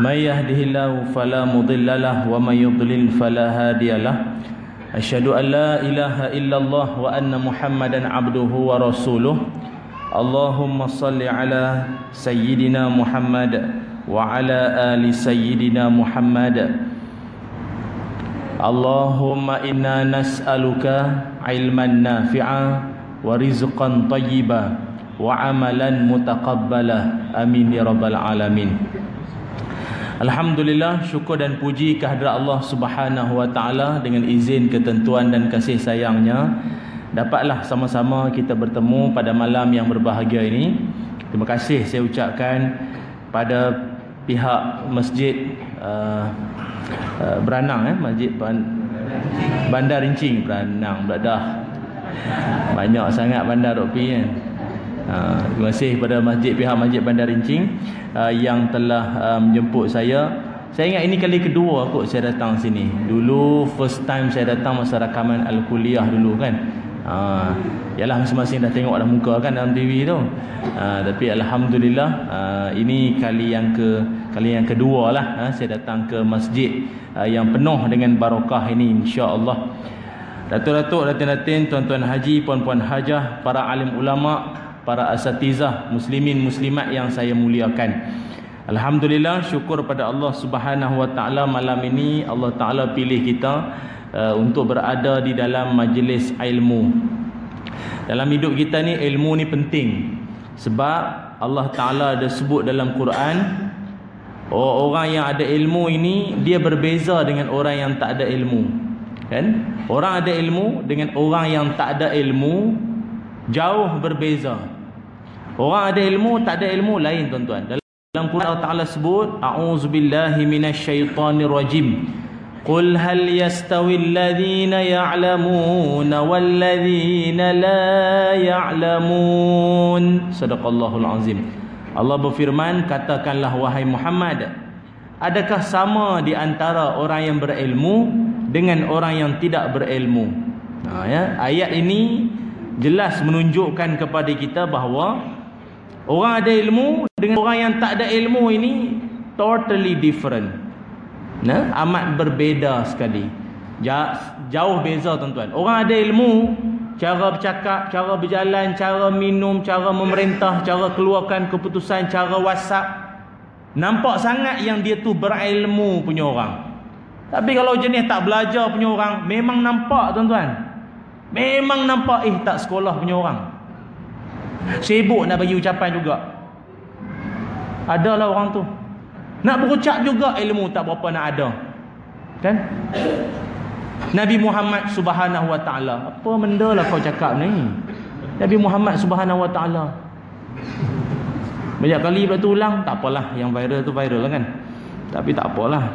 من يهده الله فلا مضل له ومن يضلل فلا هادي له أشهد أن لا إله إلا الله وأن محمدا عبده ورسوله اللهم صل على سيدنا محمد وعلى آل سيدنا محمد اللهم إنا نسألك علما نافعا ورزقا طيبا وعملا متقبلا آمين يا رب العالمين Alhamdulillah syukur dan puji kehadrat Allah Subhanahu wa taala dengan izin ketentuan dan kasih sayangnya dapatlah sama-sama kita bertemu pada malam yang berbahagia ini. Terima kasih saya ucapkan pada pihak masjid uh, uh, Beranang eh Masjid Bandar Rincing Beranang dah banyak sangat bandar Ropi kan. Uh, terima kasih kepada masjid pihak Masjid Bandar Rincing uh, yang telah uh, menjemput saya. Saya ingat ini kali kedua kot saya datang sini. Dulu first time saya datang masa rakaman al-kuliah dulu kan. Uh, yalah masing-masing dah tengok dah muka kan dalam TV tu. Tapi alhamdulillah ini kali yang ke kali yang kedua lah saya datang ke masjid yang penuh dengan barakah ini insya-Allah. Datuk-datuk, datin-datin, tuan-tuan haji, puan-puan hajah, para alim ulama, para asatizah, muslimin muslimat yang saya muliakan. Alhamdulillah syukur pada Allah Subhanahu wa taala malam ini Allah taala pilih kita uh, untuk berada di dalam majlis ilmu. Dalam hidup kita ni ilmu ni penting. Sebab Allah taala ada sebut dalam Quran orang yang ada ilmu ini dia berbeza dengan orang yang tak ada ilmu. Kan? Orang ada ilmu dengan orang yang tak ada ilmu jauh berbeza. Orang ada ilmu tak ada ilmu lain tuan-tuan. Dalam Quran Allah Taala sebut a'udzubillahi minasyaitonir rajim. Qul hal yastawi alladhina ya'lamun wal ladhina la ya'lamun. Sadaqallahul azim. Allah berfirman katakanlah wahai Muhammad adakah sama di antara orang yang berilmu dengan orang yang tidak berilmu. Ha, ya. Ayat ini jelas menunjukkan kepada kita bahawa Orang ada ilmu dengan orang yang tak ada ilmu ini totally different. Nah, amat berbeza sekali. Jauh beza tuan-tuan. Orang ada ilmu, cara bercakap, cara berjalan, cara minum, cara memerintah, cara keluarkan keputusan, cara WhatsApp. Nampak sangat yang dia tu berilmu punya orang. Tapi kalau jenis tak belajar punya orang, memang nampak tuan-tuan. Memang nampak eh tak sekolah punya orang. Sibuk nak bagi ucapan juga. Adalah orang tu. Nak berucap juga ilmu tak berapa nak ada. Kan? Nabi Muhammad Subhanahu Wa Taala. Apa benda lah kau cakap ni? Nabi Muhammad Subhanahu Wa Taala. Banyak kali pula tu ulang, tak apalah yang viral tu viral lah kan. Tapi tak apalah.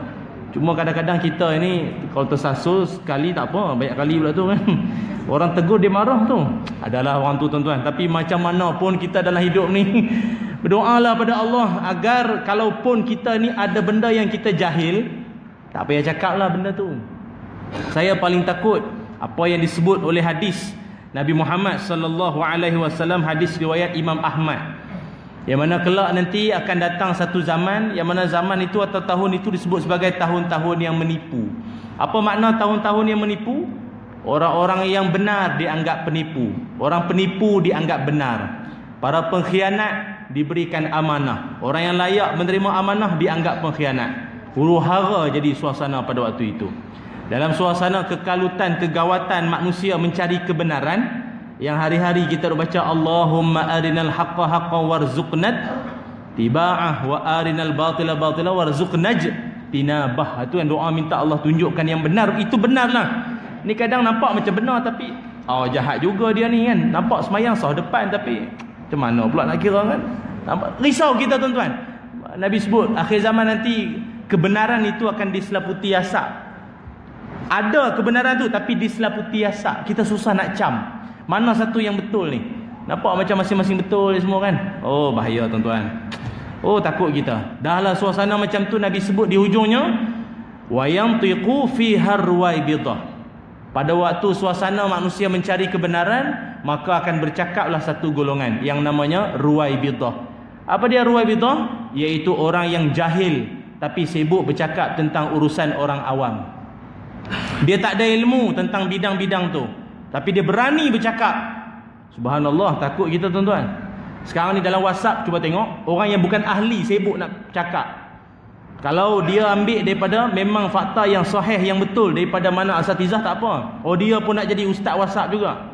Cuma kadang-kadang kita ini kalau tersasul sekali tak apa, banyak kali pula tu kan. Orang tegur dia marah tu. Adalah orang tu tuan-tuan, tapi macam mana pun kita dalam hidup ni berdoalah pada Allah agar kalaupun kita ni ada benda yang kita jahil, tak payah cakaplah benda tu. Saya paling takut apa yang disebut oleh hadis Nabi Muhammad sallallahu alaihi wasallam hadis riwayat Imam Ahmad. Yang mana kelak nanti akan datang satu zaman Yang mana zaman itu atau tahun itu disebut sebagai tahun-tahun yang menipu. Apa makna tahun-tahun yang menipu? Orang-orang yang benar dianggap penipu. Orang penipu dianggap benar. Para pengkhianat diberikan amanah. Orang yang layak menerima amanah dianggap pengkhianat. Huru hara jadi suasana pada waktu itu. Dalam suasana kekalutan, kegawatan manusia mencari kebenaran yang hari-hari kita baca Allahumma arinal haqqa haqqan warzuqnat tiba'ah wa arinal batila batila warzuqnaj tinabah. Itu yang doa minta Allah tunjukkan yang benar. Itu benarlah. Ni kadang nampak macam benar tapi oh jahat juga dia ni kan? Nampak semayang sah depan tapi macam mana pula nak kira kan? Nampak risau kita tuan-tuan. Nabi sebut akhir zaman nanti kebenaran itu akan diselaputi asap. Ada kebenaran tu tapi diselaputi asap. Kita susah nak cam mana satu yang betul ni? Nampak macam masing-masing betul semua kan? Oh bahaya tuan-tuan. Oh takut kita. Dahlah suasana macam tu Nabi sebut di hujungnya wa yantiqu fi harwai. Pada waktu suasana manusia mencari kebenaran, maka akan bercakaplah satu golongan yang namanya ruwai bidah. Apa dia ruwai bidah? Iaitu orang yang jahil tapi sibuk bercakap tentang urusan orang awam. Dia tak ada ilmu tentang bidang-bidang tu, tapi dia berani bercakap. Subhanallah, takut kita tuan-tuan. Sekarang ni dalam WhatsApp cuba tengok, orang yang bukan ahli sibuk nak cakap. Kalau dia ambil daripada memang fakta yang sahih yang betul daripada mana asatizah tak apa. Oh dia pun nak jadi ustaz WhatsApp juga.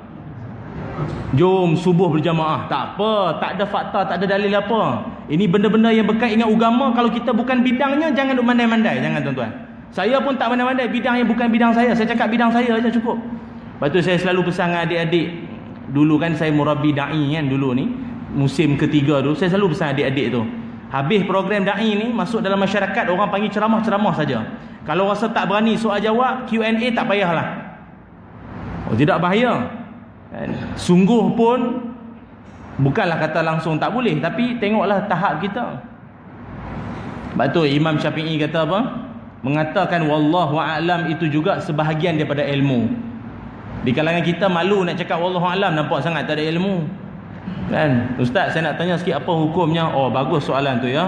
Jom subuh berjamaah. Tak apa, tak ada fakta, tak ada dalil apa. Ini benda-benda yang berkait dengan agama kalau kita bukan bidangnya jangan duk mandai-mandai, jangan tuan-tuan. Saya pun tak mandai-mandai bidang yang bukan bidang saya. Saya cakap bidang saya aja cukup. Lepas tu saya selalu pesan adik-adik dulu kan saya murabbi dai kan dulu ni musim ketiga dulu saya selalu pesan adik-adik tu Habis program da'i ni masuk dalam masyarakat orang panggil ceramah-ceramah saja. Kalau rasa tak berani soal jawab, Q&A tak payahlah. Oh tidak bahaya. Kan? Sungguh pun bukanlah kata langsung tak boleh tapi tengoklah tahap kita. Sebab tu Imam Syafi'i kata apa? Mengatakan wallahu a'lam itu juga sebahagian daripada ilmu. Di kalangan kita malu nak cakap wallahu a'lam nampak sangat tak ada ilmu. Kan? Ustaz saya nak tanya sikit apa hukumnya? Oh bagus soalan tu ya.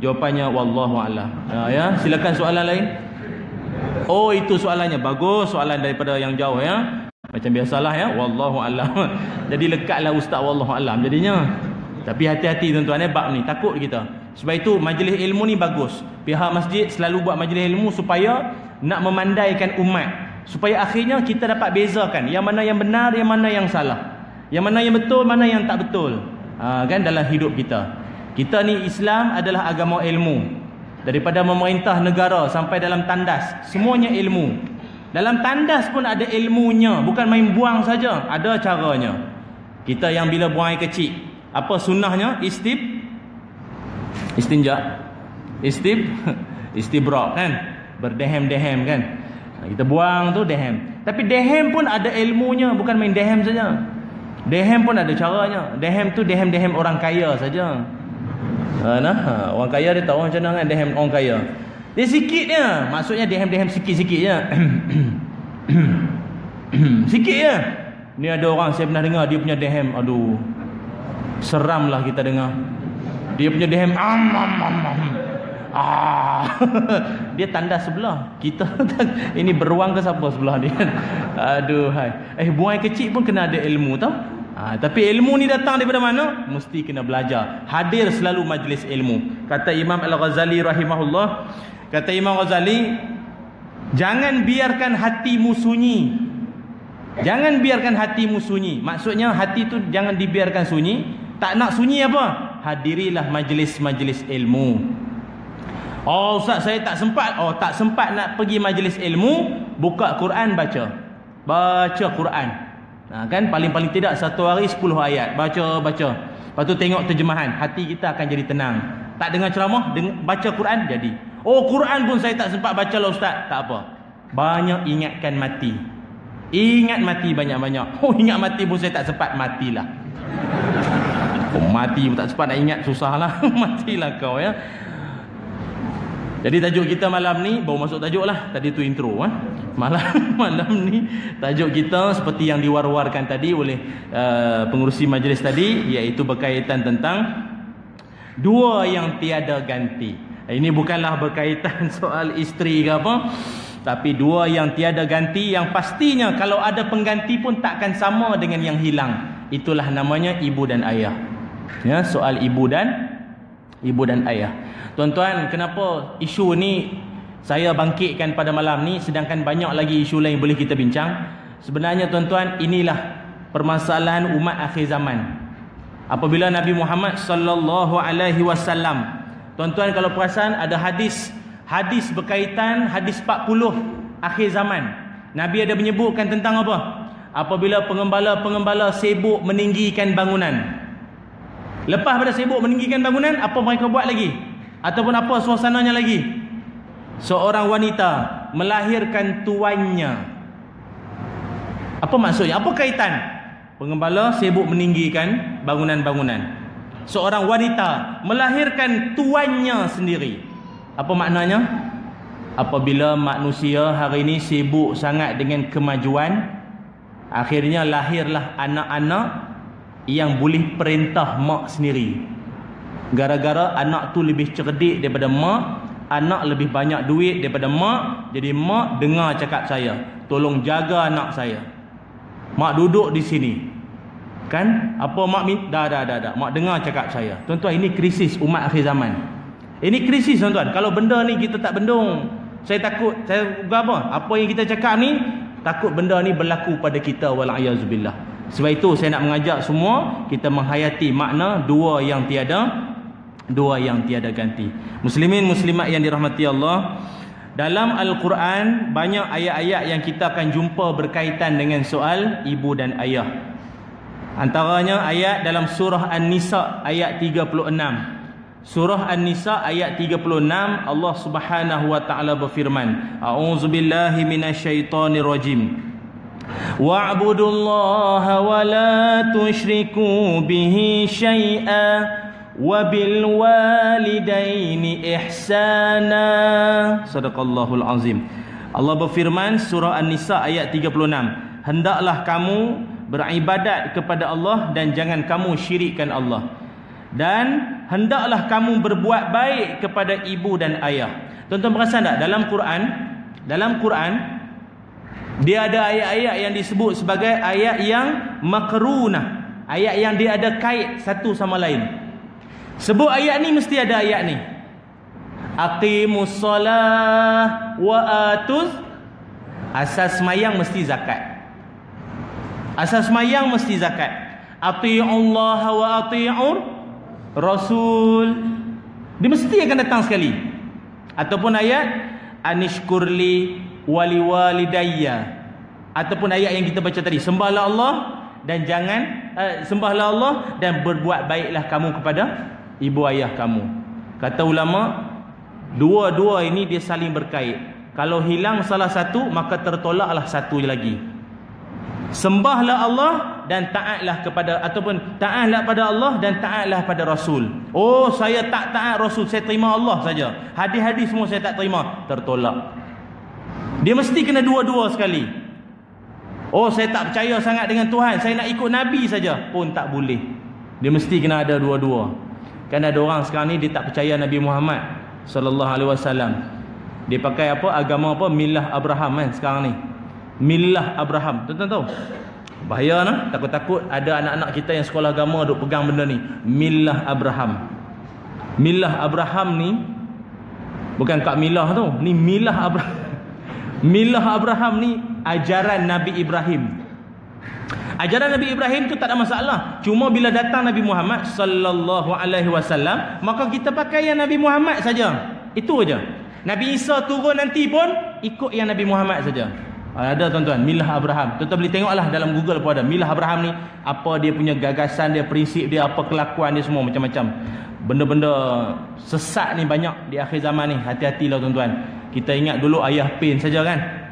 Jawapannya wallahu a'lam. Ha, ya, silakan soalan lain. Oh itu soalannya. Bagus soalan daripada yang jauh ya. Macam biasalah ya, wallahu a'lam. Jadi lekatlah ustaz wallahu a'lam jadinya. Tapi hati-hati tuan-tuan eh bab ni takut kita. Sebab itu majlis ilmu ni bagus. Pihak masjid selalu buat majlis ilmu supaya nak memandaikan umat. Supaya akhirnya kita dapat bezakan yang mana yang benar, yang mana yang salah. Yang mana yang betul, mana yang tak betul. Ha, kan dalam hidup kita. Kita ni Islam adalah agama ilmu. Daripada memerintah negara sampai dalam tandas, semuanya ilmu. Dalam tandas pun ada ilmunya, bukan main buang saja, ada caranya. Kita yang bila buang air kecil, apa sunnahnya? Istib istinja. Istib istibra kan? Berdehem-dehem kan? Kita buang tu dehem. Tapi dehem pun ada ilmunya, bukan main dehem saja. Dehem pun ada caranya. Dehem tu dehem-dehem orang kaya saja. Ha, nah, orang kaya dia tahu macam mana kan dehem orang kaya. Dia sikit je. Maksudnya dehem-dehem sikit-sikit je. sikit je. Ni ada orang saya pernah dengar dia punya dehem. Aduh. Seramlah kita dengar. Dia punya dehem am am am. am. Ah, dia tanda sebelah. Kita ini beruang ke siapa sebelah ni? Aduh hai. Eh buang kecil pun kena ada ilmu tau. Ha, tapi ilmu ni datang daripada mana? Mesti kena belajar. Hadir selalu majlis ilmu. Kata Imam Al-Ghazali rahimahullah, kata Imam Ghazali, jangan biarkan hatimu sunyi. Jangan biarkan hatimu sunyi. Maksudnya hati tu jangan dibiarkan sunyi. Tak nak sunyi apa? Hadirilah majlis-majlis ilmu. Oh Ustaz saya tak sempat. Oh tak sempat nak pergi majlis ilmu Buka Quran baca. Baca Quran. Ha, Kan? Paling-paling tidak satu hari sepuluh ayat. Baca baca. Lepas tu tengok terjemahan. Hati kita akan jadi tenang. Tak dengar ceramah deng Baca Quran jadi. Oh Quran pun saya tak sempat baca lah Ustaz. Tak apa. Banyak ingatkan mati. Ingat mati banyak-banyak. Oh ingat mati pun saya tak sempat. Matilah. Oh mati pun tak sempat nak ingat. Susahlah. Matilah kau ya jadi tajuk kita malam ni baru masuk tajuk lah. Tadi tu intro eh. Malam malam ni tajuk kita seperti yang diwar-warkan tadi oleh uh, pengurusi majlis tadi iaitu berkaitan tentang dua yang tiada ganti. Ini bukanlah berkaitan soal isteri ke apa. Tapi dua yang tiada ganti yang pastinya kalau ada pengganti pun takkan sama dengan yang hilang. Itulah namanya ibu dan ayah. Ya, soal ibu dan ibu dan ayah. Tuan-tuan, kenapa isu ni saya bangkitkan pada malam ni sedangkan banyak lagi isu lain boleh kita bincang? Sebenarnya tuan-tuan, inilah permasalahan umat akhir zaman. Apabila Nabi Muhammad sallallahu alaihi wasallam, tuan-tuan kalau perasan ada hadis hadis berkaitan hadis 40 akhir zaman. Nabi ada menyebutkan tentang apa? Apabila pengembala-pengembala sibuk meninggikan bangunan. Lepas pada sibuk meninggikan bangunan, apa mereka buat lagi? Ataupun apa suasananya lagi? Seorang wanita melahirkan tuannya. Apa maksudnya? Apa kaitan? Pengembala sibuk meninggikan bangunan-bangunan. Seorang wanita melahirkan tuannya sendiri. Apa maknanya? Apabila manusia hari ini sibuk sangat dengan kemajuan akhirnya lahirlah anak-anak yang boleh perintah mak sendiri Gara-gara anak tu lebih cerdik daripada mak anak lebih banyak duit daripada mak jadi mak dengar cakap saya tolong jaga anak saya. Mak duduk di sini. Kan? Apa mak dah dah dah dah. Mak dengar cakap saya. Tuan-tuan ini krisis umat akhir zaman. Ini krisis tuan-tuan. Kalau benda ni kita tak bendung. Saya takut saya apa? Apa yang kita cakap ni takut benda ni berlaku pada kita walayazubillah sebab itu saya nak mengajak semua kita menghayati makna dua yang tiada dua yang tiada ganti muslimin muslimat yang dirahmati Allah dalam al-Quran banyak ayat-ayat yang kita akan jumpa berkaitan dengan soal ibu dan ayah Antaranya ayat dalam surah An-Nisa ayat 36. Surah An-Nisa ayat 36 Allah Subhanahu wa taala berfirman, A'udzubillahi minasyaitonirrajim. Wa'budullaha wa la tusyriku bihi syai'a walidaini ihsana. Sadaqallahul azim. Allah berfirman surah An-Nisa ayat 36. Hendaklah kamu beribadat kepada Allah dan jangan kamu syirikkan Allah dan hendaklah kamu berbuat baik kepada ibu dan ayah tuan-tuan perasan tak dalam Quran dalam Quran dia ada ayat-ayat yang disebut sebagai ayat yang makrunah ayat yang dia ada kait satu sama lain sebut ayat ni mesti ada ayat ni aqimus solah wa atuz asas mayang mesti zakat Asas mayang mesti zakat. Allah wa ati'ur rasul. Dia mesti akan datang sekali. Ataupun ayat anishkurli wali walidayya. Ataupun ayat yang kita baca tadi, sembahlah Allah dan jangan uh, sembahlah Allah dan berbuat baiklah kamu kepada ibu ayah kamu. Kata ulama, dua-dua ini dia saling berkait. Kalau hilang salah satu, maka tertolaklah satu lagi sembahlah Allah dan taatlah kepada ataupun taatlah pada Allah dan taatlah pada Rasul. Oh, saya tak taat Rasul, saya terima Allah saja. Hadis-hadis semua saya tak terima, tertolak. Dia mesti kena dua-dua sekali. Oh, saya tak percaya sangat dengan Tuhan, saya nak ikut Nabi saja pun tak boleh. Dia mesti kena ada dua-dua. Kan ada orang sekarang ni dia tak percaya Nabi Muhammad sallallahu alaihi wasallam. Dia pakai apa agama apa milah Abraham kan sekarang ni milah Abraham. Tuan-tuan tahu? Bahaya nah, takut-takut ada anak-anak kita yang sekolah agama duk pegang benda ni. Milah Abraham. Milah Abraham ni bukan Kak Milah tu, ni milah Abraham. Milah Abraham ni ajaran Nabi Ibrahim. Ajaran Nabi Ibrahim tu tak ada masalah. Cuma bila datang Nabi Muhammad sallallahu alaihi wasallam, maka kita pakai yang Nabi Muhammad saja. Itu aja. Nabi Isa turun nanti pun ikut yang Nabi Muhammad saja. Ada tuan-tuan, Milah Abraham. Tuan-tuan boleh tengoklah dalam Google pun ada. Milah Abraham ni, apa dia punya gagasan dia, prinsip dia, apa kelakuan dia semua macam-macam. Benda-benda sesat ni banyak di akhir zaman ni. Hati-hatilah tuan-tuan. Kita ingat dulu ayah pin saja kan.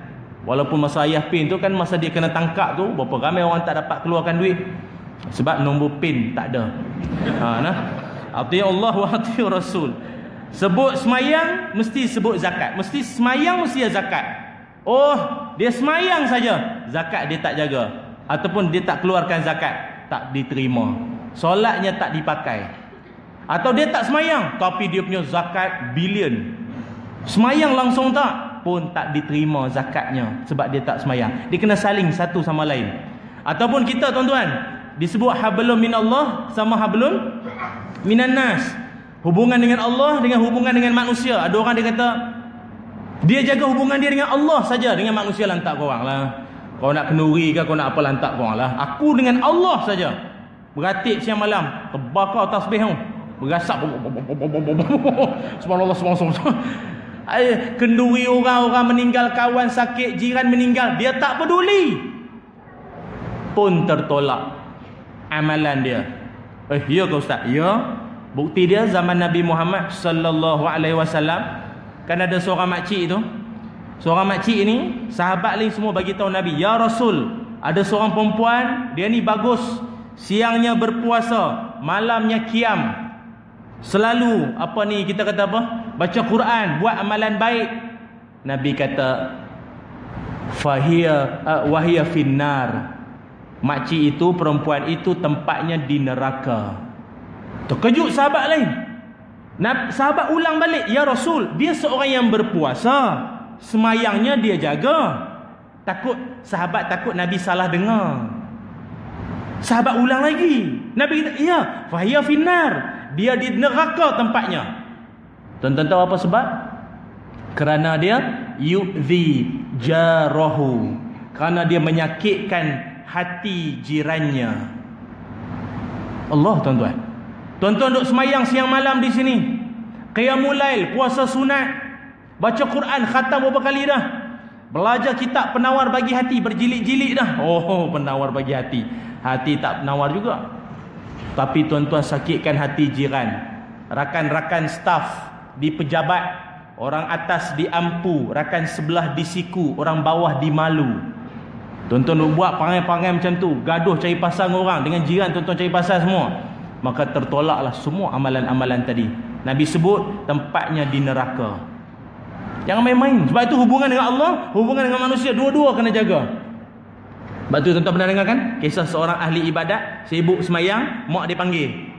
Walaupun masa ayah pin tu kan masa dia kena tangkap tu, berapa ramai orang tak dapat keluarkan duit. Sebab nombor pin tak ada. Ha, nah. Ati Allah wa ati Rasul. Sebut semayang, mesti sebut zakat. Mesti semayang, mesti zakat. Oh, dia semayang saja, zakat dia tak jaga ataupun dia tak keluarkan zakat, tak diterima. Solatnya tak dipakai. Atau dia tak semayang tapi dia punya zakat bilion. Semayang langsung tak pun tak diterima zakatnya sebab dia tak semayang. Dia kena saling satu sama lain. Ataupun kita tuan-tuan disebut hablum minallah sama hablum minan nas. Hubungan dengan Allah dengan hubungan dengan manusia. Ada orang dia kata dia jaga hubungan dia dengan Allah saja, dengan manusia lantak kau lah. Kau nak kenduri ke, kau nak apa lantak kau lah. Aku dengan Allah saja. Beratik siang malam, terbakar tasbih tu. Berasak. Subhanallah, subhanallah. Ay, kenduri orang-orang meninggal, kawan sakit, jiran meninggal. Dia tak peduli. Pun tertolak amalan dia. Eh, ya ke Ustaz? Ya. Bukti dia zaman Nabi Muhammad sallallahu alaihi wasallam Kan ada seorang makcik tu. Seorang makcik ni, sahabat lain semua bagi tahu Nabi, "Ya Rasul, ada seorang perempuan, dia ni bagus. Siangnya berpuasa, malamnya kiam. Selalu apa ni kita kata apa? Baca Quran, buat amalan baik." Nabi kata, "Fahiya uh, wahiya finnar." Makcik itu, perempuan itu tempatnya di neraka. Terkejut sahabat lain. Nah, sahabat ulang balik, "Ya Rasul, dia seorang yang berpuasa. Semayangnya dia jaga." Takut sahabat takut Nabi salah dengar. Sahabat ulang lagi. Nabi kata, "Ya, fahiya finnar." Dia di neraka tempatnya. Tuan-tuan tahu apa sebab? Kerana dia yu'zi jarahu. Kerana dia menyakitkan hati jirannya. Allah tuan-tuan. Tuan-tuan duk semayang siang malam di sini. Qiyamul lail, puasa sunat, baca Quran khatam berapa kali dah? Belajar kitab penawar bagi hati berjilid-jilid dah. Oh, penawar bagi hati. Hati tak penawar juga. Tapi tuan-tuan sakitkan hati jiran. Rakan-rakan staf di pejabat, orang atas di ampu, rakan sebelah di siku, orang bawah di malu. Tuan-tuan buat pangai-pangai macam tu, gaduh cari pasal orang dengan jiran tuan-tuan cari pasal semua. Maka tertolaklah semua amalan-amalan tadi. Nabi sebut tempatnya di neraka. Jangan main-main. Sebab itu hubungan dengan Allah, hubungan dengan manusia, dua-dua kena jaga. Sebab itu tuan-tuan pernah dengar kan? Kisah seorang ahli ibadat, sibuk semayang, mak dia panggil.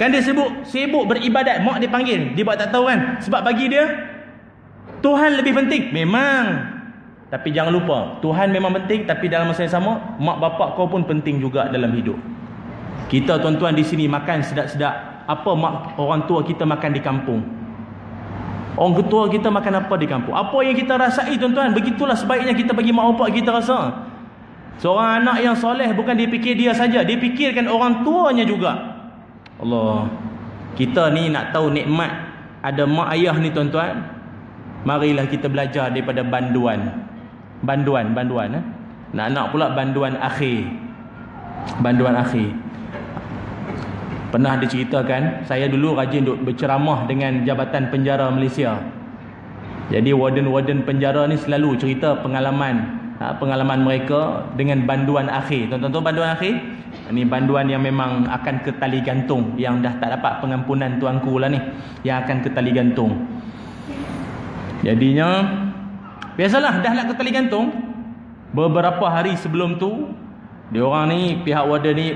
Kan dia sibuk, sibuk beribadat, mak dia panggil. Dia buat tak tahu kan? Sebab bagi dia, Tuhan lebih penting. Memang. Tapi jangan lupa, Tuhan memang penting, tapi dalam masa yang sama, mak bapak kau pun penting juga dalam hidup. Kita tuan-tuan di sini makan sedap-sedap. Apa mak orang tua kita makan di kampung? Orang ketua kita makan apa di kampung? Apa yang kita rasai tuan-tuan? Begitulah sebaiknya kita bagi mak bapak kita rasa. Seorang anak yang soleh bukan dia fikir dia saja, dia fikirkan orang tuanya juga. Allah. Kita ni nak tahu nikmat ada mak ayah ni tuan-tuan. Marilah kita belajar daripada banduan. Banduan, banduan eh. Nak-nak pula banduan akhir. Banduan akhir. Pernah diceritakan Saya dulu rajin duk berceramah Dengan Jabatan Penjara Malaysia Jadi warden-warden penjara ni Selalu cerita pengalaman ha, Pengalaman mereka Dengan banduan akhir Tuan-tuan banduan akhir? Ini banduan yang memang Akan ke tali gantung Yang dah tak dapat pengampunan tuanku lah ni Yang akan ke tali gantung Jadinya Biasalah dah nak ke tali gantung Beberapa hari sebelum tu Dia orang ni Pihak warden ni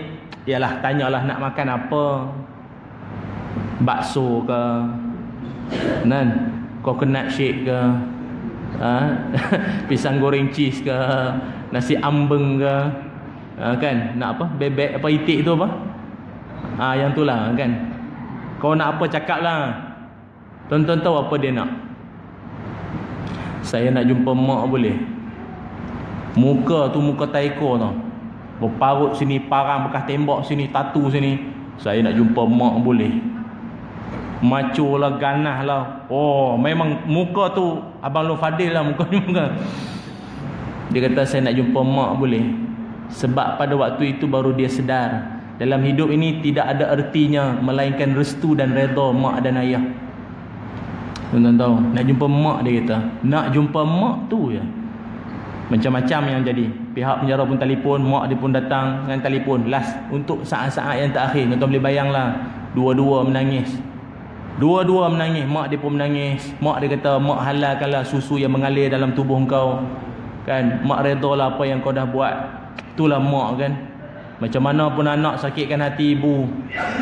Yalah tanyalah nak makan apa Bakso ke Nan Coconut shake ke ha? Pisang goreng cheese ke Nasi ambeng ke ha, Kan Nak apa Bebek apa itik tu apa ha, Yang tu lah kan Kau nak apa cakap lah Tuan-tuan tahu apa dia nak Saya nak jumpa mak boleh Muka tu muka taiko tau Berparut sini, parang bekas tembak sini, tatu sini. Saya nak jumpa mak boleh. Macu lah, ganah lah. Oh, memang muka tu Abang Lu Fadil lah muka ni muka. Dia kata saya nak jumpa mak boleh. Sebab pada waktu itu baru dia sedar. Dalam hidup ini tidak ada ertinya melainkan restu dan redha mak dan ayah. Tuan-tuan nak jumpa mak dia kata. Nak jumpa mak tu ya. Macam-macam yang jadi. Pihak penjara pun telefon, mak dia pun datang dengan telefon. Last untuk saat-saat yang terakhir. Tuan-tuan boleh bayanglah. Dua-dua menangis. Dua-dua menangis. Mak dia pun menangis. Mak dia kata, mak halalkanlah susu yang mengalir dalam tubuh kau. Kan? Mak redha apa yang kau dah buat. Itulah mak kan. Macam mana pun anak sakitkan hati ibu.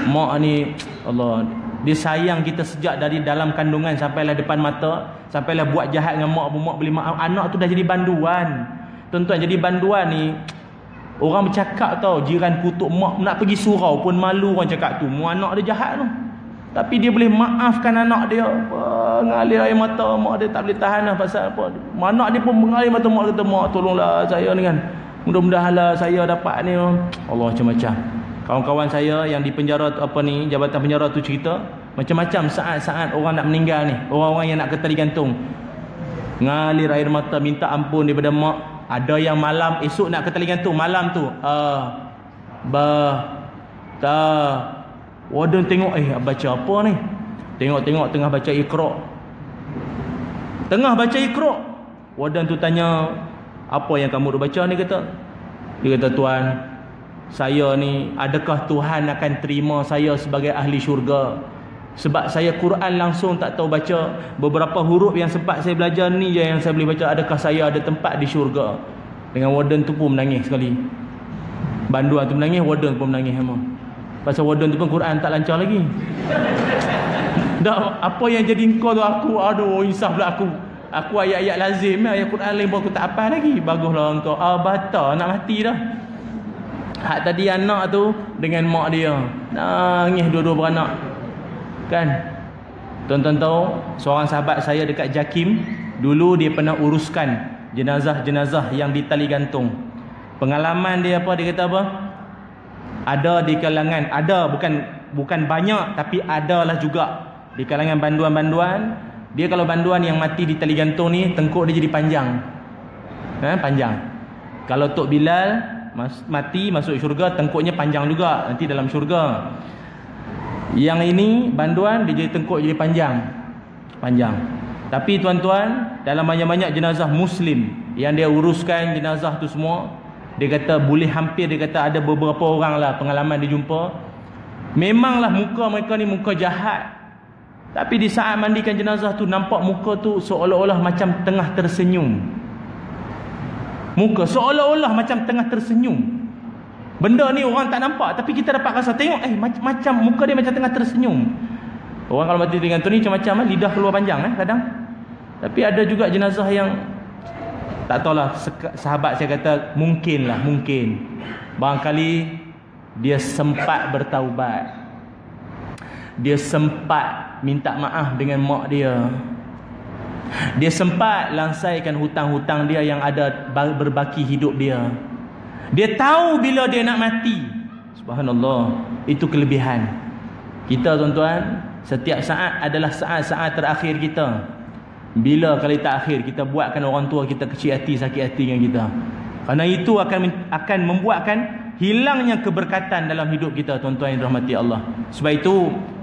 Mak ni, Allah. Dia sayang kita sejak dari dalam kandungan sampailah depan mata. Sampailah buat jahat dengan mak mak boleh maaf. Anak tu dah jadi banduan. Tuan-tuan jadi banduan ni. Orang bercakap tau. Jiran kutuk mak nak pergi surau pun malu orang cakap tu. Mu anak dia jahat tu. Tapi dia boleh maafkan anak dia. Mengalir air mata mak dia tak boleh tahan lah pasal apa. Anak dia pun mengalir mata mak kata mak tolonglah saya dengan. Mudah-mudahanlah saya dapat ni. Allah macam-macam. Kawan-kawan saya yang di penjara apa ni, jabatan penjara tu cerita, macam-macam saat-saat orang nak meninggal ni, orang-orang yang nak ketali gantung. Ngalir air mata minta ampun daripada mak. Ada yang malam esok nak ketali gantung malam tu. Ah. Ba ta Warden tengok eh baca apa ni? Tengok-tengok tengah baca Iqra. Tengah baca Iqra. Warden tu tanya, "Apa yang kamu baca ni?" kata. Dia kata, "Tuan, saya ni adakah Tuhan akan terima saya sebagai ahli syurga? Sebab saya Quran langsung tak tahu baca. Beberapa huruf yang sempat saya belajar ni je yang saya boleh baca. Adakah saya ada tempat di syurga? Dengan warden tu pun menangis sekali. Banduan tu menangis warden pun menangis sama pasal warden tu pun Quran tak lancar lagi. Dah apa yang jadi engkau tu? Aku aduh insaf pula aku aku ayat-ayat lazim ayat Quran lain pun aku tak apa lagi. Baguslah engkau. Ah nak mati dah. Hak tadi anak tu dengan mak dia. Nangis dua-dua beranak. Kan? Tuan-tuan tahu seorang sahabat saya dekat Jakim dulu dia pernah uruskan jenazah-jenazah yang ditali gantung. Pengalaman dia apa? Dia kata apa? Ada di kalangan ada bukan bukan banyak tapi adalah juga. Di kalangan banduan-banduan dia kalau banduan yang mati di tali gantung ni tengkuk dia jadi panjang. Ha, panjang. Kalau Tok Bilal mati masuk syurga tengkuknya panjang juga nanti dalam syurga. Yang ini banduan dia jadi tengkuk jadi panjang. Panjang. Tapi tuan-tuan dalam banyak-banyak jenazah muslim yang dia uruskan jenazah tu semua dia kata boleh hampir dia kata ada beberapa orang lah pengalaman dia jumpa. Memanglah muka mereka ni muka jahat tapi di saat mandikan jenazah tu nampak muka tu seolah-olah macam tengah tersenyum. Muka seolah-olah macam tengah tersenyum. Benda ni orang tak nampak tapi kita dapat rasa tengok eh macam muka dia macam tengah tersenyum. Orang kalau mati dengan tu ni macam-macam eh, lidah keluar panjang eh kadang. Tapi ada juga jenazah yang tak tahulah sahabat saya kata mungkinlah mungkin. Barangkali dia sempat bertaubat dia sempat minta maaf dengan mak dia. Dia sempat langsaikan hutang-hutang dia yang ada berbaki hidup dia. Dia tahu bila dia nak mati. Subhanallah. Itu kelebihan. Kita tuan-tuan setiap saat adalah saat-saat terakhir kita. Bila kali terakhir kita buatkan orang tua kita kecil hati sakit hati dengan kita. Kerana itu akan akan membuatkan hilangnya keberkatan dalam hidup kita tuan-tuan yang dirahmati Allah. Sebab itu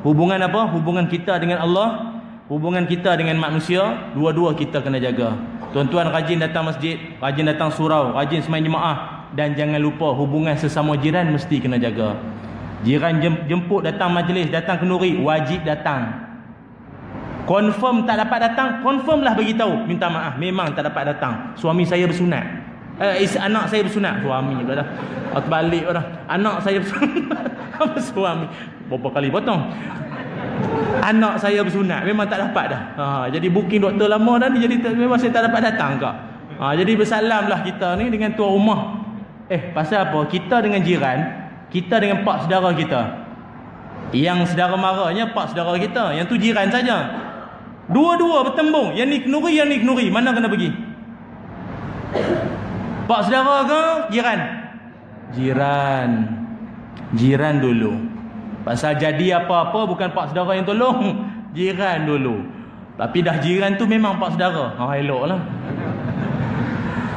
hubungan apa? Hubungan kita dengan Allah, hubungan kita dengan manusia, dua-dua kita kena jaga. Tuan-tuan rajin datang masjid, rajin datang surau, rajin semain jemaah dan jangan lupa hubungan sesama jiran mesti kena jaga. Jiran jemput datang majlis, datang kenduri, wajib datang. Confirm tak dapat datang, confirmlah bagi tahu, minta maaf, memang tak dapat datang. Suami saya bersunat eh, is, anak saya bersunat. Suami pula dah. Atau balik dah. Anak saya bersunat. Apa suami? Berapa kali potong? Anak saya bersunat. Memang tak dapat dah. Ha, jadi booking doktor lama dah ni jadi memang saya tak dapat datang kak. Ha, jadi bersalamlah kita ni dengan tuan rumah. Eh pasal apa? Kita dengan jiran kita dengan pak saudara kita. Yang saudara marahnya pak saudara kita. Yang tu jiran saja. Dua-dua bertembung. Yang ni kenuri yang ni kenuri. Mana kena pergi Pak saudara ke jiran? Jiran. Jiran dulu. Pasal jadi apa-apa bukan pak saudara yang tolong. Jiran dulu. Tapi dah jiran tu memang pak saudara. Ha eloklah.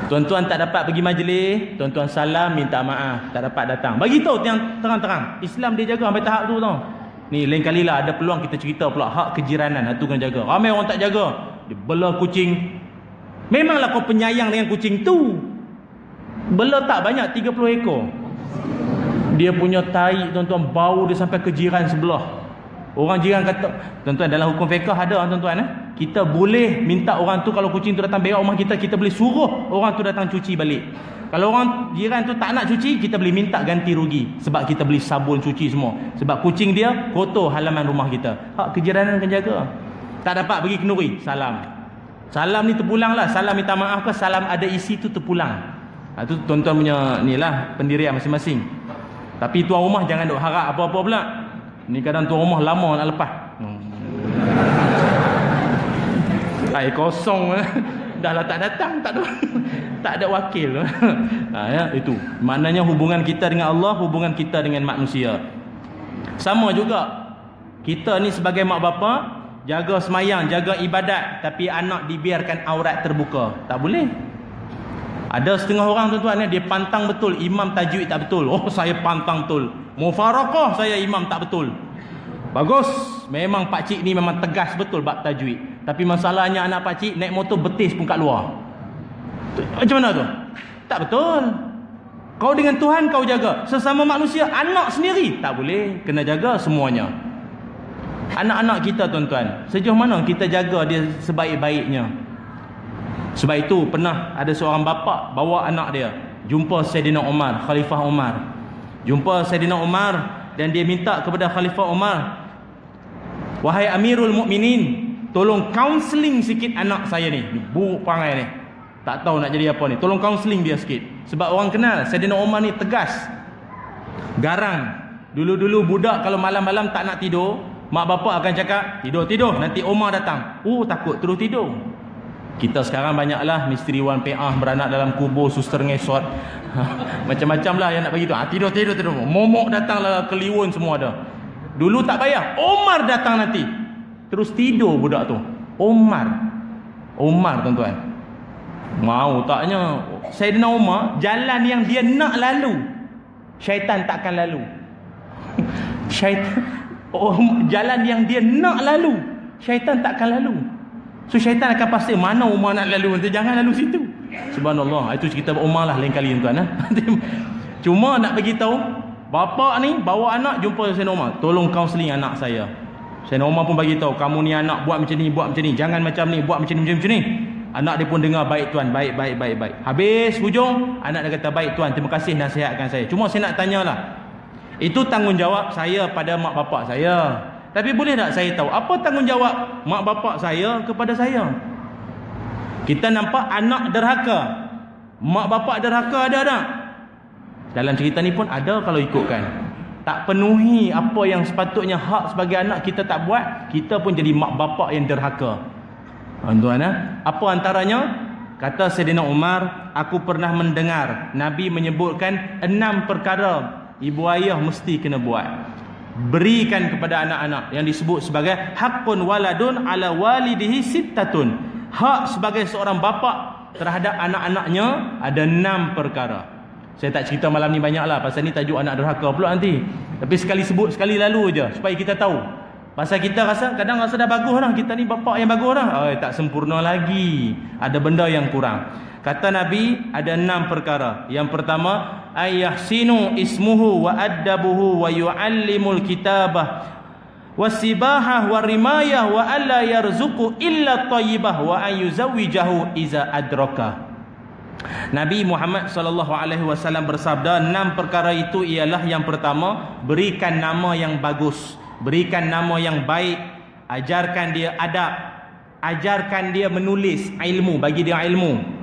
Tuan-tuan tak dapat pergi majlis, tuan-tuan salam minta maaf, tak dapat datang. Bagi tahu yang terang-terang. Islam dia jaga sampai tahap tu tau. Ni lain kali lah ada peluang kita cerita pula hak kejiranan, itu kena jaga. Ramai orang tak jaga. Dia bela kucing. Memanglah kau penyayang dengan kucing tu. Bela tak banyak 30 ekor. Dia punya tai tuan-tuan bau dia sampai ke jiran sebelah. Orang jiran kata, tuan-tuan dalam hukum fiqh ada tuan-tuan eh. Kita boleh minta orang tu kalau kucing tu datang berak rumah kita, kita boleh suruh orang tu datang cuci balik. Kalau orang jiran tu tak nak cuci, kita boleh minta ganti rugi sebab kita beli sabun cuci semua. Sebab kucing dia kotor halaman rumah kita. Hak kejiranan akan jaga. Tak dapat pergi kenuri, salam. Salam ni terpulang lah. Salam minta maaf ke salam ada isi tu terpulang. Ha, tu tuan-tuan punya ni lah pendirian masing-masing. Tapi tuan rumah jangan duk harap apa-apa pula. Ni kadang tuan rumah lama nak lepas. Hmm. Air kosong dah lah tak datang tak ada tak ada wakil. ha, ya itu. Maknanya hubungan kita dengan Allah, hubungan kita dengan manusia. Sama juga kita ni sebagai mak bapa jaga semayang, jaga ibadat tapi anak dibiarkan aurat terbuka. Tak boleh. Ada setengah orang tuan-tuan dia pantang betul imam tajwid tak betul. Oh saya pantang betul. Mufarakah saya imam tak betul. Bagus. Memang pak cik ni memang tegas betul bab tajwid. Tapi masalahnya anak pak cik naik motor betis pun kat luar. Macam mana tu? Tak betul. Kau dengan Tuhan kau jaga. Sesama manusia anak sendiri tak boleh kena jaga semuanya. Anak-anak kita tuan-tuan, sejauh mana kita jaga dia sebaik-baiknya? Sebab itu pernah ada seorang bapa bawa anak dia jumpa Saidina Umar, Khalifah Umar. Jumpa Saidina Umar dan dia minta kepada Khalifah Umar Wahai Amirul Mukminin, tolong counselling sikit anak saya ni. Buruk perangai ni. Tak tahu nak jadi apa ni. Tolong counselling dia sikit. Sebab orang kenal Sayyidina Umar ni tegas. Garang. Dulu-dulu budak kalau malam-malam tak nak tidur, mak bapak akan cakap, tidur-tidur, nanti Umar datang. Oh, takut terus tidur. Kita sekarang banyaklah misteri wan PA beranak dalam kubur suster ngesot. Macam-macam lah yang nak bagi tu. Ha, tidur, tidur, tidur. Momok datanglah keliwun semua ada. Dulu tak payah. Umar datang nanti. Terus tidur budak tu. Umar. Umar tuan-tuan. Mau taknya. Sayyidina Umar, jalan yang dia nak lalu. Syaitan takkan lalu. Syaitan. Oh, jalan yang dia nak lalu. Syaitan takkan lalu. So syaitan akan pasti mana Umar nak lalu nanti jangan lalu situ. Subhanallah. Itu cerita Umar lah lain kali tuan eh. Cuma nak bagi tahu bapa ni bawa anak jumpa Sayyidina Umar. Tolong kaunseling anak saya. Sayyidina Umar pun bagi tahu kamu ni anak buat macam ni, buat macam ni, jangan macam ni, buat macam ni, macam, macam ni. Anak dia pun dengar baik tuan, baik baik baik baik. Habis hujung anak dia kata baik tuan, terima kasih nasihatkan saya. Cuma saya nak tanyalah. Itu tanggungjawab saya pada mak bapak saya. Tapi boleh tak saya tahu apa tanggungjawab mak bapak saya kepada saya? Kita nampak anak derhaka. Mak bapak derhaka ada tak? Dalam cerita ni pun ada kalau ikutkan. Tak penuhi apa yang sepatutnya hak sebagai anak kita tak buat, kita pun jadi mak bapak yang derhaka. Tuan-tuan, eh? apa antaranya? Kata Sayyidina Umar, aku pernah mendengar Nabi menyebutkan enam perkara ibu ayah mesti kena buat berikan kepada anak-anak yang disebut sebagai haqqun waladun ala walidihi sittatun. Hak sebagai seorang bapa terhadap anak-anaknya ada enam perkara. Saya tak cerita malam ni banyak lah pasal ni tajuk anak derhaka pula nanti. Tapi sekali sebut sekali lalu je supaya kita tahu. Pasal kita rasa kadang rasa dah bagus lah. Kita ni bapa yang bagus lah. Oh, tak sempurna lagi. Ada benda yang kurang Kata Nabi ada enam perkara. Yang pertama, ayahsinu ismuhu wa addabuhu wa yu'allimul kitabah wasibahah wa rimayah wa alla yarzuqu illa tayyibah wa ayuzawijahu iza adraka. Nabi Muhammad sallallahu alaihi wasallam bersabda, enam perkara itu ialah yang pertama, berikan nama yang bagus, berikan nama yang baik, ajarkan dia adab, ajarkan dia menulis ilmu, bagi dia ilmu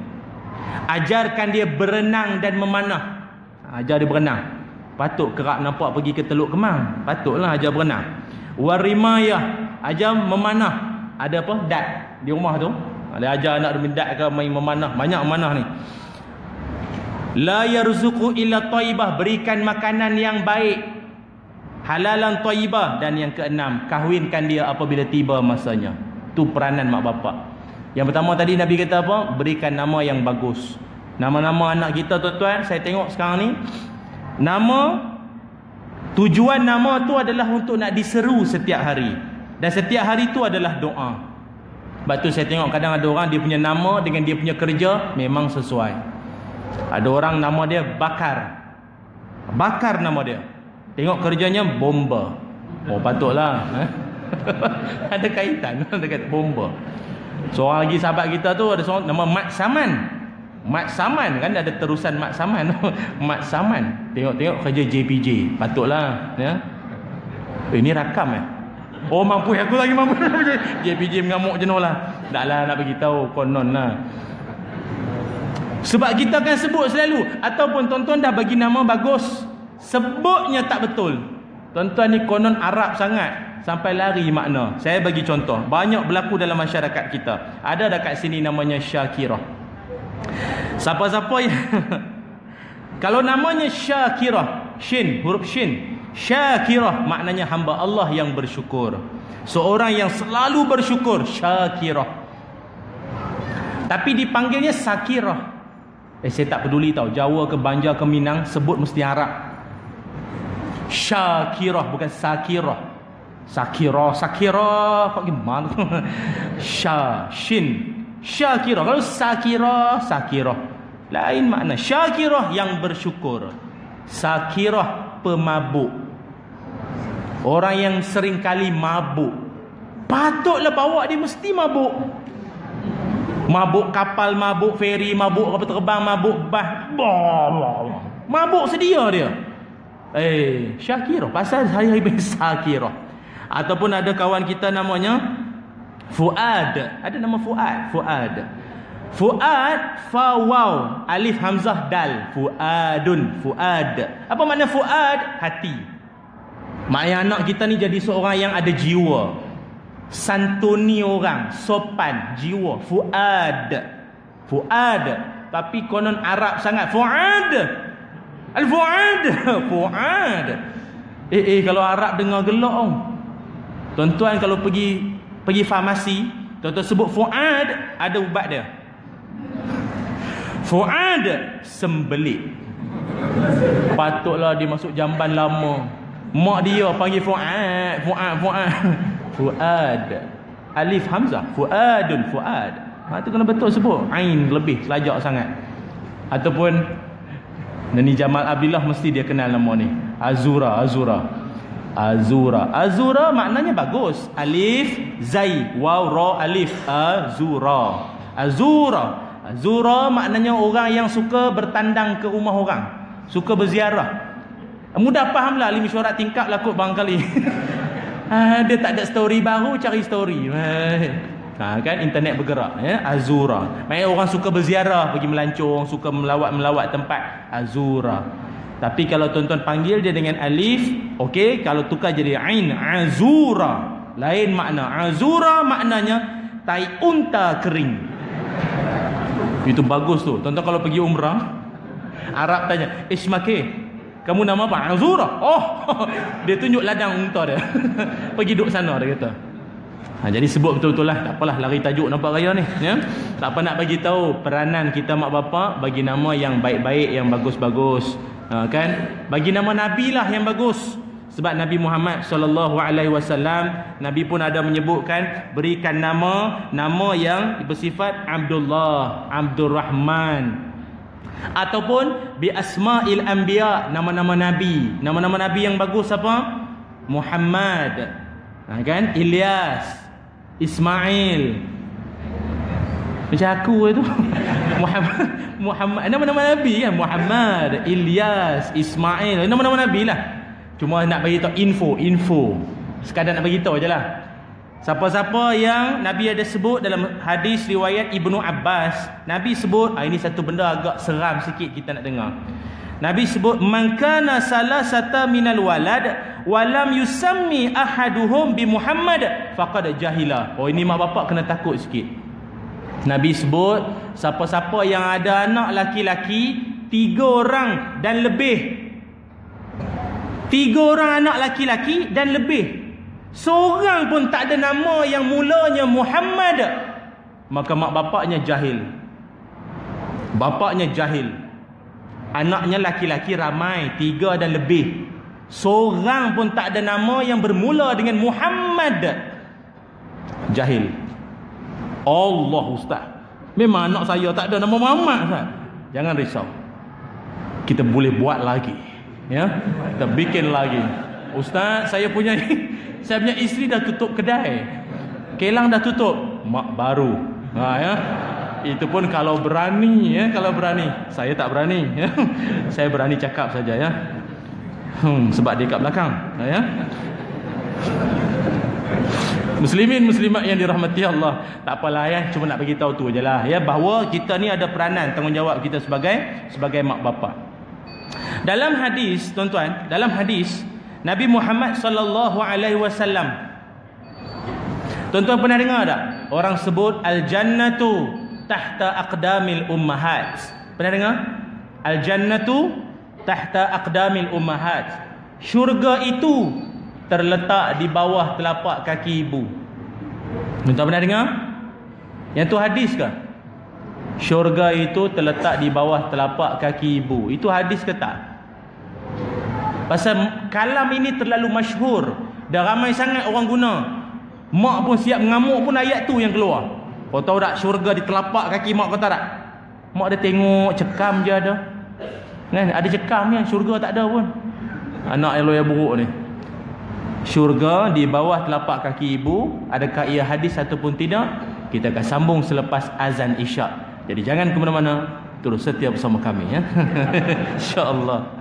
ajarkan dia berenang dan memanah. Ajar dia berenang. Patut kerak nampak pergi ke teluk kemang. Patutlah ajar berenang. Warimayah ajar memanah. Ada apa? Dat di rumah tu. Ada ajar anak dia dat ke main memanah. Banyak memanah ni. La yarzuqu illa taibah. Berikan makanan yang baik. Halalan taibah. Dan yang keenam kahwinkan dia apabila tiba masanya. Tu peranan mak bapak yang pertama tadi Nabi kata apa? Berikan nama yang bagus. Nama-nama anak kita tuan-tuan, saya tengok sekarang ni. Nama, tujuan nama tu adalah untuk nak diseru setiap hari. Dan setiap hari tu adalah doa. Sebab tu saya tengok kadang ada orang dia punya nama dengan dia punya kerja memang sesuai. Ada orang nama dia Bakar. Bakar nama dia. Tengok kerjanya bomba. Oh patutlah. Eh? ada kaitan dengan bomba. Seorang lagi sahabat kita tu ada seorang nama Mat Saman. Mat Saman kan ada terusan Mat Saman. Mat Saman. Tengok-tengok kerja JPJ. Patutlah ya. Ini rakam eh. Oh mampu aku lagi mampu. JPJ mengamuk jenuh lah. Tak lah nak bagi tahu konon lah. Sebab kita akan sebut selalu ataupun tuan-tuan dah bagi nama bagus sebutnya tak betul. Tuan-tuan ni konon Arab sangat sampai lari makna. Saya bagi contoh. Banyak berlaku dalam masyarakat kita. Ada dekat sini namanya Syakirah. Siapa-siapa yang Kalau namanya Syakirah, Shin, huruf Shin. Syakirah maknanya hamba Allah yang bersyukur. Seorang yang selalu bersyukur, Syakirah. Tapi dipanggilnya Sakirah. Eh saya tak peduli tau Jawa ke Banjar ke Minang sebut mesti Arab. Syakirah bukan Sakirah. Sakira, Sakira, kok gimana? Sya, Shin, Syakira. Kalau Sakira, Sakira. Lain makna. Syakira yang bersyukur. Sakira pemabuk. Orang yang sering kali mabuk. Patutlah bawa dia mesti mabuk. Mabuk kapal, mabuk feri, mabuk kapal terbang, mabuk bah. Mabuk sedia dia. Eh, Syakira. Pasal saya ibn Syakira. Ataupun ada kawan kita namanya Fuad. Ada nama Fuad. Fuad. Fuad fa waw alif hamzah dal fuadun fuad. Apa makna fuad? Hati. Maknanya anak kita ni jadi seorang yang ada jiwa. Santuni orang, sopan, jiwa, fuad. Fuad. Tapi konon Arab sangat fuad. Al-fuad. Fuad. Eh eh kalau Arab dengar gelak oh. Tuan-tuan kalau pergi pergi farmasi, tuan-tuan sebut fuad, ada ubat dia. Fuad sembelit. Patutlah dia masuk jamban lama. Mak dia panggil Fuad, Fuad, Fuad. Fuad. Alif Hamzah. Fuadun, Fuad. Ha, tu kena betul sebut. Ain lebih selajak sangat. Ataupun Nani Jamal Abdullah mesti dia kenal nama ni. Azura, Azura. Azura. Azura maknanya bagus. Alif, Zai, Waw, Ra, Alif. Azura. Azura. Zura maknanya orang yang suka bertandang ke rumah orang. Suka berziarah. Mudah faham lah lima syarat tingkap lah kot barangkali. ha, dia tak ada story baru, cari story. Ha, kan internet bergerak. Ya? Azura. Maksudnya orang suka berziarah, pergi melancong, suka melawat-melawat tempat. Azura. Tapi kalau tuan-tuan panggil dia dengan alif, okey. Kalau tukar jadi ain, azura. Lain makna. Azura maknanya tai unta kering. Itu bagus tu. Tuan-tuan kalau pergi umrah, Arab tanya, "Ismake, kamu nama apa?" "Azura." Oh, dia tunjuk ladang unta dia. pergi duduk sana dia kata. Ha, jadi sebut betul-betul lah. Tak apalah lari tajuk nampak raya ni. Ya? Tak apa nak bagi tahu peranan kita mak bapak bagi nama yang baik-baik, yang bagus-bagus. Ha, kan? Bagi nama Nabi lah yang bagus. Sebab Nabi Muhammad sallallahu alaihi wasallam Nabi pun ada menyebutkan berikan nama nama yang bersifat Abdullah, Abdul Rahman ataupun bi asma'il anbiya nama-nama nabi. Nama-nama nabi yang bagus apa? Muhammad. Ha, kan? Ilyas, Ismail. Macam aku itu. Muhammad Muhammad nama-nama nabi kan? Muhammad, Ilyas, Ismail. Nama-nama nabi lah. Cuma nak bagi tahu info, info. Sekadar nak bagi tahu ajalah. Siapa-siapa yang Nabi ada sebut dalam hadis riwayat Ibnu Abbas, Nabi sebut, ah ini satu benda agak seram sikit kita nak dengar. Nabi sebut man kana salasata minal walad walam yusammi ahaduhum bi Muhammad faqad jahila. Oh ini mak bapak kena takut sikit. Nabi sebut siapa-siapa yang ada anak laki-laki tiga orang dan lebih Tiga orang anak laki-laki dan lebih. Seorang pun tak ada nama yang mulanya Muhammad. Maka mak bapaknya jahil. Bapaknya jahil. Anaknya laki-laki ramai. Tiga dan lebih. Seorang pun tak ada nama yang bermula dengan Muhammad. Jahil. Allah Ustaz. Memang anak saya tak ada nama Muhammad Ustaz. Jangan risau. Kita boleh buat lagi ya? Kita bikin lagi. Ustaz saya punya saya punya isteri dah tutup kedai. Kelang dah tutup. Mak baru. Ha ya? Itu pun kalau berani ya? Kalau berani. Saya tak berani ya? Saya berani cakap saja ya? Hmm, sebab dia kat belakang ha, ya Muslimin muslimat yang dirahmati Allah. Tak apalah ya, cuma nak bagi tahu tu ajalah ya bahawa kita ni ada peranan tanggungjawab kita sebagai sebagai mak bapak. Dalam hadis, tuan-tuan, dalam hadis Nabi Muhammad sallallahu alaihi wasallam Tuan-tuan pernah dengar tak? Orang sebut al-jannatu tahta aqdamil ummahat. Pernah dengar? Al-jannatu tahta aqdamil ummahat. Syurga itu terletak di bawah telapak kaki ibu. Tuan-tuan pernah dengar? Yang tu hadis ke? Syurga itu terletak di bawah telapak kaki ibu. Itu hadis ke tak? Pasal kalam ini terlalu masyhur dan ramai sangat orang guna. Mak pun siap mengamuk pun ayat tu yang keluar. Kau tahu tak syurga di telapak kaki mak kau tahu tak? Mak dia tengok cekam je ada. Kan ada cekam ni syurga tak ada pun. Anak yang loya buruk ni. Syurga di bawah telapak kaki ibu, adakah ia hadis ataupun tidak? Kita akan sambung selepas azan Isyak. Jadi jangan ke mana-mana, terus setia bersama kami ya. Insya-Allah.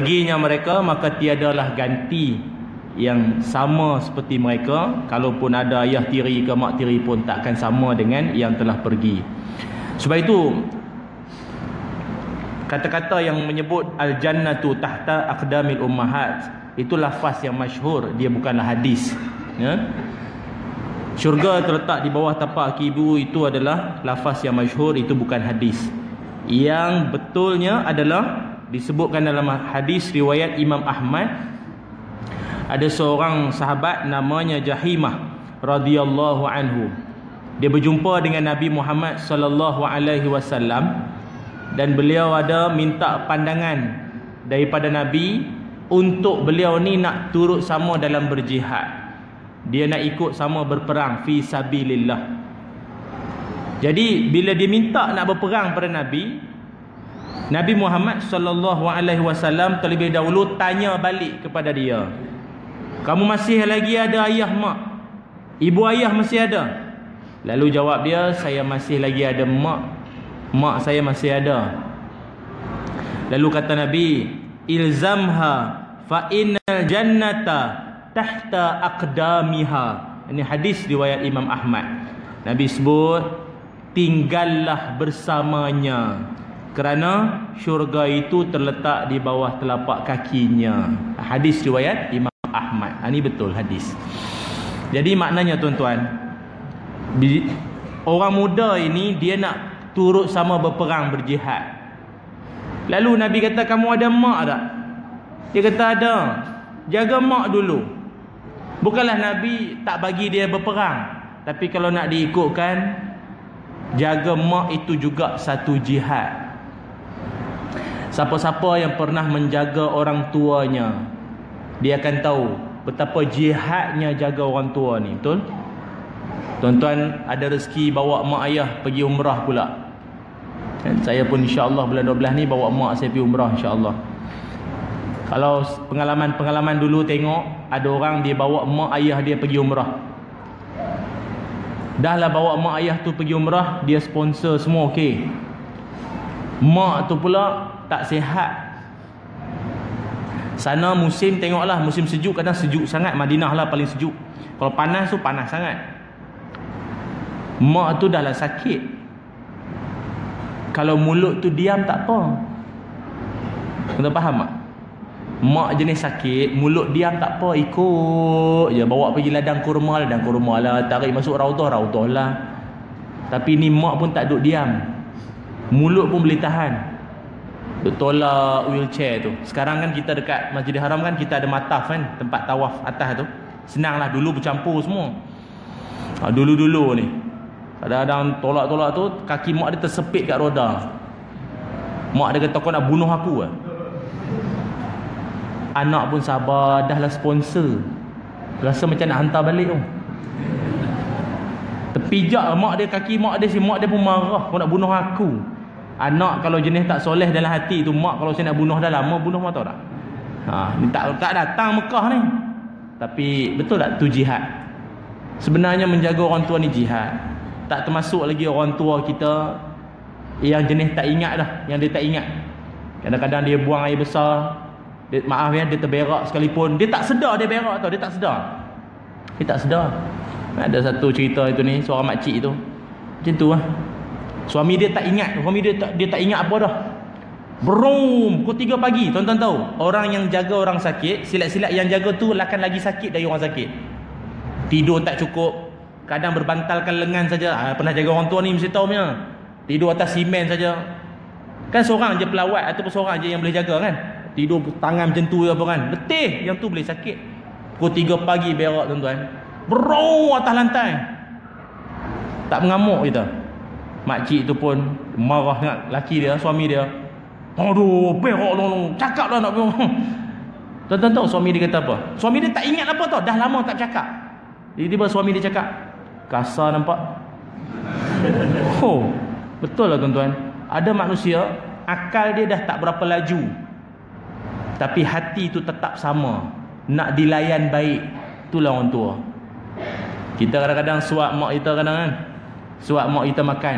Perginya mereka maka tiadalah ganti yang sama seperti mereka. Kalaupun ada ayah tiri ke mak tiri pun takkan sama dengan yang telah pergi. Sebab itu kata-kata yang menyebut al-jannatu tahta aqdamil ummahat itu lafaz yang masyhur dia bukanlah hadis. Ya? Syurga terletak di bawah tapak ibu itu adalah lafaz yang masyhur itu bukan hadis. Yang betulnya adalah disebutkan dalam hadis riwayat Imam Ahmad ada seorang sahabat namanya Jahimah radhiyallahu anhu. Dia berjumpa dengan Nabi Muhammad sallallahu alaihi wasallam dan beliau ada minta pandangan daripada Nabi untuk beliau ni nak turut sama dalam berjihad. Dia nak ikut sama berperang fi sabilillah. Jadi bila dia minta nak berperang pada Nabi Nabi Muhammad sallallahu alaihi wasallam terlebih dahulu tanya balik kepada dia. Kamu masih lagi ada ayah mak? Ibu ayah masih ada? Lalu jawab dia, saya masih lagi ada mak. Mak saya masih ada. Lalu kata Nabi, ilzamha fa innal jannata tahta aqdamiha. Ini hadis riwayat Imam Ahmad. Nabi sebut tinggallah bersamanya kerana syurga itu terletak di bawah telapak kakinya. Hadis riwayat Imam Ahmad. Ini ha, betul hadis. Jadi maknanya tuan-tuan orang muda ini dia nak turut sama berperang berjihad. Lalu Nabi kata kamu ada mak tak? Dia kata ada. Jaga mak dulu. Bukanlah Nabi tak bagi dia berperang tapi kalau nak diikutkan jaga mak itu juga satu jihad Siapa-siapa yang pernah menjaga orang tuanya Dia akan tahu Betapa jihadnya jaga orang tua ni. Betul? Tuan-tuan ada rezeki bawa mak ayah pergi umrah pula. Dan Saya pun insyaAllah bulan 12 ni Bawa mak saya pergi umrah insyaAllah. Kalau pengalaman-pengalaman dulu tengok Ada orang dia bawa mak ayah dia pergi umrah. Dah lah bawa mak ayah tu pergi umrah Dia sponsor semua okey. Mak tu pula tak sihat. Sana musim tengoklah musim sejuk kadang sejuk sangat. Madinah lah paling sejuk. Kalau panas tu panas sangat. Mak tu dah lah sakit. Kalau mulut tu diam tak apa. Kena faham tak? Mak jenis sakit mulut diam tak apa ikut je. Bawa pergi ladang kurma ladang kurma lah. Tarik masuk raudah raudah lah. Tapi ni mak pun tak duduk diam. Mulut pun boleh tahan tolak wheelchair tu. Sekarang kan kita dekat Masjidil Haram kan kita ada mataf kan tempat tawaf atas tu. Senanglah dulu bercampur semua. Ha, dulu-dulu ni. Kadang-kadang tolak-tolak tu kaki mak dia tersepit kat roda. Mak dia kata kau nak bunuh aku lah anak pun sabar dah lah sponsor. Rasa macam nak hantar balik tu. Terpijak mak dia kaki mak dia si mak dia pun marah kau nak bunuh aku Anak kalau jenis tak soleh dalam hati tu mak kalau saya nak bunuh dah lama bunuh mak tahu tak? Ha, ni tak tak datang Mekah ni. Tapi betul tak tu jihad? Sebenarnya menjaga orang tua ni jihad. Tak termasuk lagi orang tua kita yang jenis tak ingat dah, yang dia tak ingat. Kadang-kadang dia buang air besar. Dia, maaf ya, dia terberak sekalipun. Dia tak sedar dia berak tau, dia tak sedar. Dia tak sedar. Ada satu cerita itu ni, seorang makcik tu. Macam tu lah. Suami dia tak ingat, suami dia tak dia tak ingat apa dah. Brum, pukul 3 pagi, tuan-tuan tahu. Orang yang jaga orang sakit, silat-silat yang jaga tu akan lagi sakit dari orang sakit. Tidur tak cukup, kadang berbantalkan lengan saja. Ha, pernah jaga orang tua ni mesti tahu punya. Tidur atas simen saja. Kan seorang je pelawat ataupun seorang je yang boleh jaga kan? Tidur tangan macam tu apa kan? Letih, yang tu boleh sakit. Pukul 3 pagi berak tuan-tuan. Brum atas lantai. Tak mengamuk kita. Makcik tu pun marah dengan laki dia, suami dia. Aduh, berak dong. Cakap lah nak berak. Tuan-tuan tahu suami dia kata apa? Suami dia tak ingat apa tau. Dah lama tak cakap. Tiba-tiba suami dia cakap. Kasar nampak. Oh, betul lah tuan-tuan. Ada manusia, akal dia dah tak berapa laju. Tapi hati tu tetap sama. Nak dilayan baik. Itulah orang tua. Kita kadang-kadang suap mak kita kadang-kadang. Suap mak kita makan.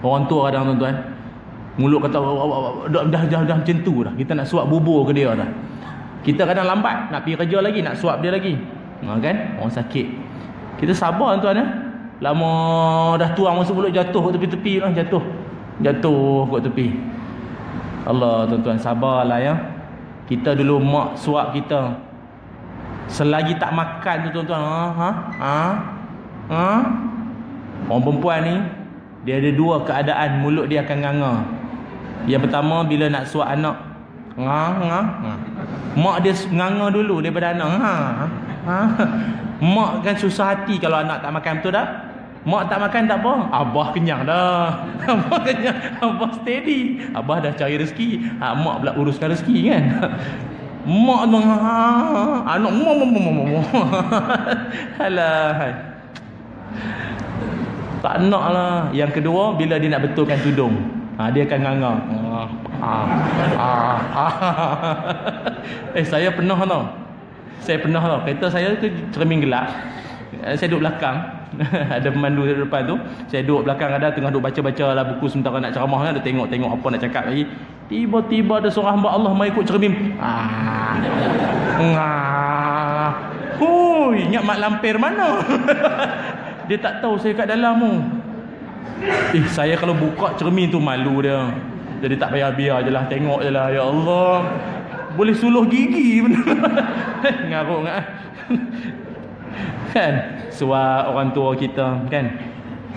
Orang tua kadang tuan-tuan. Mulut kata dah dah dah, dah macam tu dah. Kita nak suap bubur ke dia dah. Kita kadang lambat nak pergi kerja lagi, nak suap dia lagi. Ha kan? Orang sakit. Kita sabar tuan-tuan eh. Lama dah tuang masuk mulut jatuh ke tepi-tepi lah jatuh. Jatuh kat tepi. Allah tuan-tuan sabarlah ya. Kita dulu mak suap kita. Selagi tak makan tu tuan-tuan. Ha? Ha? Ha? ha? Orang perempuan ni dia ada dua keadaan mulut dia akan nganga. Yang pertama bila nak suap anak. Ngah ngah. Ha. Mak dia nganga dulu daripada anak. Ha. ha. Mak kan susah hati kalau anak tak makan betul tak? Mak tak makan tak apa. Abah kenyang dah. Abah kenyang. Abah steady. Abah dah cari rezeki. Ha, mak pula uruskan rezeki kan. Mak tu ha, anak mak mak mak mak. Halah. Tak nak lah. Yang kedua, bila dia nak betulkan tudung. Ha, dia akan nganga. Ha, ha, ha, eh, saya pernah tau. Saya pernah tau. Kereta saya tu cermin gelap. Eh, saya duduk belakang. ada pemandu di depan tu. Saya duduk belakang ada tengah duduk baca-baca lah buku sementara nak ceramah kan. Ada tengok-tengok apa nak cakap lagi. Tiba-tiba ada seorang hamba Allah mai ikut cermin. Ah. Ngah. Hui, ingat mak lampir mana? dia tak tahu saya kat dalam tu eh saya kalau buka cermin tu malu dia. Jadi tak payah biar je lah tengok je lah. Ya Allah. Boleh suluh gigi ngaruk kan? Kan? Suap orang tua kita kan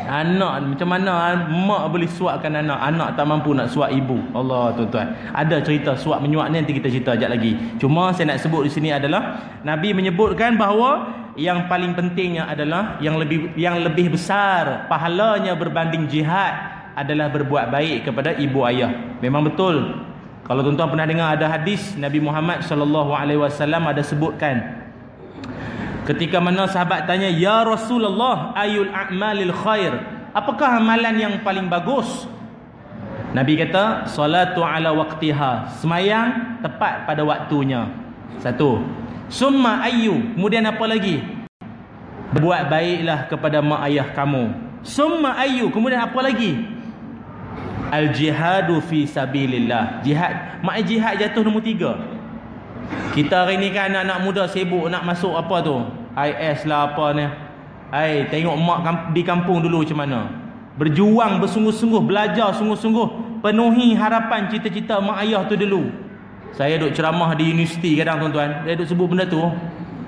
Anak macam mana mak boleh suapkan anak? Anak tak mampu nak suap ibu. Allah tuan-tuan. Ada cerita suap menyuap ni nanti kita cerita sekejap lagi. Cuma saya nak sebut di sini adalah Nabi menyebutkan bahawa Yang paling pentingnya adalah Yang lebih yang lebih besar Pahalanya berbanding jihad Adalah berbuat baik kepada ibu ayah. Memang betul. Kalau tuan-tuan pernah dengar ada hadis Nabi Muhammad SAW ada sebutkan Ketika mana sahabat tanya, "Ya Rasulullah, ayul a'malil khair?" Apakah amalan yang paling bagus? Nabi kata, "Salatu ala waqtiha." Semayang tepat pada waktunya. Satu. Summa ayyu? Kemudian apa lagi? Buat baiklah kepada mak ayah kamu. Summa ayyu? Kemudian apa lagi? al jihadu fi sabilillah jihad mak jihad jatuh nombor tiga kita hari ni kan anak-anak muda sibuk nak masuk apa tu IS lah apa ni ai tengok mak di kampung dulu macam mana berjuang bersungguh-sungguh belajar sungguh-sungguh penuhi harapan cita-cita mak ayah tu dulu saya duk ceramah di universiti kadang tuan-tuan saya duk sebut benda tu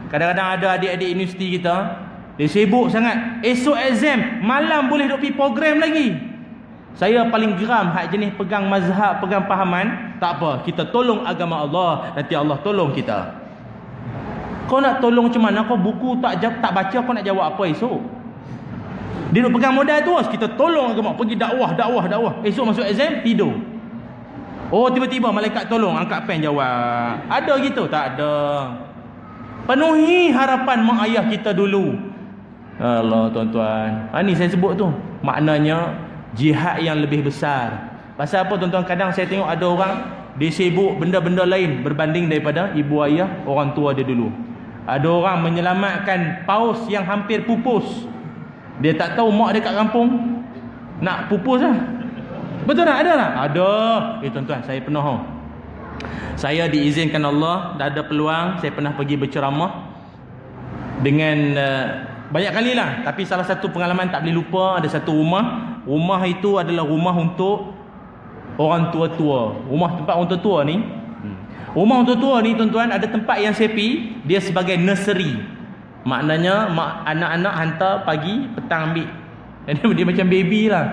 kadang-kadang ada adik-adik universiti kita dia sibuk sangat. Esok exam, malam boleh duk pergi program lagi. Saya paling geram hak jenis pegang mazhab, pegang pahaman. Tak apa, kita tolong agama Allah. Nanti Allah tolong kita. Kau nak tolong macam mana? Kau buku tak tak baca, kau nak jawab apa esok? Dia nak pegang modal tu, kita tolong agama. Pergi dakwah, dakwah, dakwah. Esok masuk exam, tidur. Oh, tiba-tiba malaikat tolong, angkat pen jawab. Ada gitu? Tak ada. Penuhi harapan mak ayah kita dulu. Allah tuan-tuan. Ha ni saya sebut tu. Maknanya jihad yang lebih besar. Pasal apa tuan-tuan? Kadang saya tengok ada orang dia sibuk benda-benda lain berbanding daripada ibu ayah orang tua dia dulu. Ada orang menyelamatkan paus yang hampir pupus. Dia tak tahu mak dia kat kampung nak pupus lah. Betul tak? Ada tak? Ada. Eh tuan-tuan, saya pernah. Saya diizinkan Allah, dah ada peluang, saya pernah pergi berceramah dengan uh, banyak kali lah Tapi salah satu pengalaman tak boleh lupa Ada satu rumah Rumah itu adalah rumah untuk Orang tua-tua. Rumah tempat orang tua-tua ni. Hmm. Rumah orang tua-tua ni tuan-tuan Ada tempat yang sepi. Dia sebagai nursery. Maknanya mak, Anak-anak hantar pagi Petang ambil. Dia macam baby lah.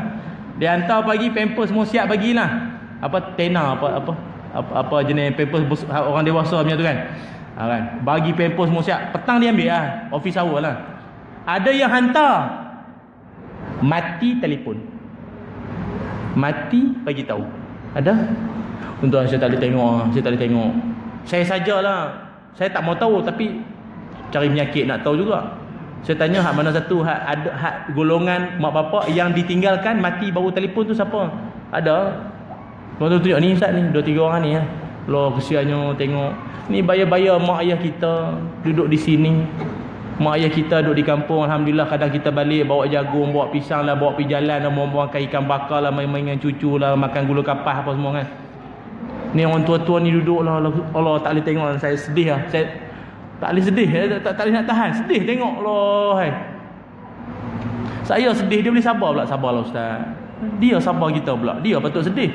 Dia hantar pagi Pampers semua siap bagilah. Apa tena apa apa apa, apa jenis pampers orang dewasa macam tu kan? Ha, kan? Bagi pampers semua siap. Petang dia ambil lah. Office hour lah. Ada yang hantar mati telefon. Mati bagi tahu. Ada? Untuk saya tak boleh tengok, saya tak boleh tengok. Saya sajalah. Saya tak mau tahu tapi cari penyakit nak tahu juga. Saya tanya hak mana satu hak ada hak golongan mak bapak yang ditinggalkan mati baru telefon tu siapa? Ada. Tuan tunjuk ni Ustaz ni, dua tiga orang ni ya. Loh kesiannya tengok. Ni bayar-bayar mak ayah kita duduk di sini. Mak ayah kita duduk di kampung Alhamdulillah kadang kita balik Bawa jagung, bawa pisang lah Bawa pergi jalan lah Bawa ikan bakar lah Main-main dengan cucu lah Makan gula kapas apa semua kan. Ni orang tua-tua ni duduk lah Allah, tak boleh tengok Saya sedih lah. Saya tak boleh sedih tak, tak, tak boleh nak tahan Sedih tengok Allah hai. Saya sedih Dia boleh sabar pula Sabar lah Ustaz. Dia sabar kita pula Dia patut sedih.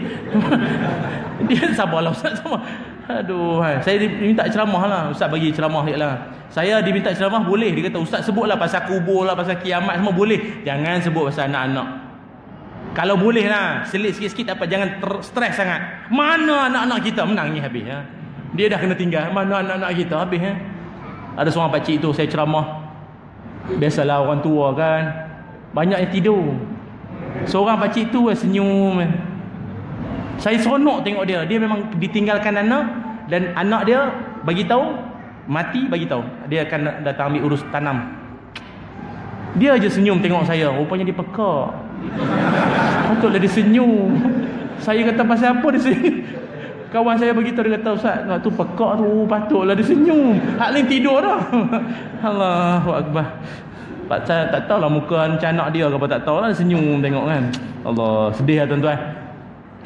Dia sabar lah Ustaz Sabar Aduh, hai. saya diminta ceramah lah. Ustaz bagi ceramah dia lah. Saya diminta ceramah boleh. Dia kata, Ustaz sebutlah pasal kubur lah, pasal kiamat semua boleh. Jangan sebut pasal anak-anak. Kalau boleh lah, selit sikit-sikit apa jangan stres sangat. Mana anak-anak kita menang ni habis ya. Dia dah kena tinggal. Mana anak-anak kita habis ya. Ada seorang pakcik tu saya ceramah. Biasalah orang tua kan. Banyak yang tidur. Seorang pakcik tu senyum. Saya seronok tengok dia. Dia memang ditinggalkan anak dan anak dia bagi tahu mati bagi tahu dia akan datang ambil urus tanam. Dia aja senyum tengok saya. Rupanya dia pekak. Patutlah dia senyum. Saya kata pasal apa dia senyum? Kawan saya begitu dia kata Ustaz, nak tu pekak tu patutlah dia senyum. Hak lain tidur dah. Allahu akbar. Pak saya tak tahulah muka macam anak dia ke apa tak tahulah senyum tengok kan. Allah sedih lah tuan-tuan.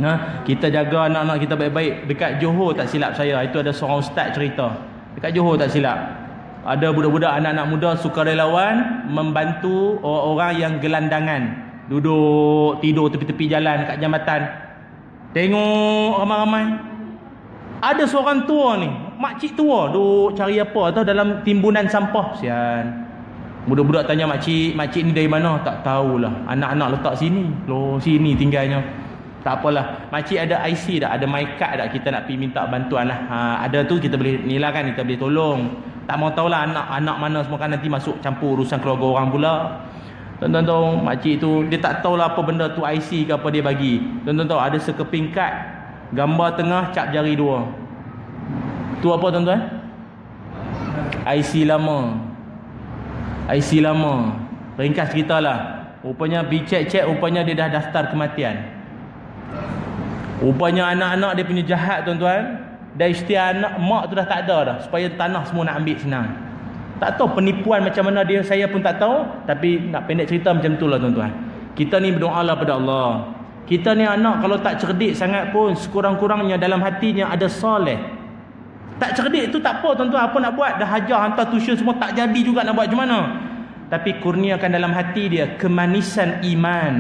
Ha? Kita jaga anak-anak kita baik-baik. Dekat Johor tak silap saya. Itu ada seorang ustaz cerita. Dekat Johor tak silap. Ada budak-budak anak-anak muda Sukarelawan Membantu orang-orang yang gelandangan. Duduk tidur tepi-tepi jalan Dekat jambatan. Tengok ramai-ramai. Ada seorang tua ni. Makcik tua. Duk cari apa tau Dalam timbunan sampah. Sian. Budak-budak tanya makcik Makcik ni dari mana? Tak tahulah. Anak-anak letak sini. Loh sini tinggalnya tak apalah. Makcik ada IC dah, ada my card dah. Kita nak pergi minta bantuan lah. Ha, ada tu kita boleh ni lah kan, kita boleh tolong. Tak mau tahulah anak-anak mana semua kan nanti masuk campur urusan keluarga orang pula. Tuan-tuan tahu, makcik tu, dia tak tahulah apa benda tu IC ke apa dia bagi. Tuan-tuan tahu, ada sekeping kad. Gambar tengah, cap jari dua. Tu apa tuan-tuan? IC lama. IC lama. Ringkas cerita lah. Rupanya, pergi cek-cek, rupanya dia dah daftar kematian. Rupanya anak-anak dia punya jahat tuan-tuan. Dan istiar anak mak tu dah tak ada dah. Supaya tanah semua nak ambil senang. Tak tahu penipuan macam mana dia saya pun tak tahu. Tapi nak pendek cerita macam tu lah tuan-tuan. Kita ni berdoa lah pada Allah. Kita ni anak kalau tak cerdik sangat pun sekurang-kurangnya dalam hatinya ada soleh. Tak cerdik tu tak apa tuan-tuan apa nak buat dah hajar hantar tuition semua tak jadi juga nak buat macam mana. Tapi kurniakan dalam hati dia kemanisan iman.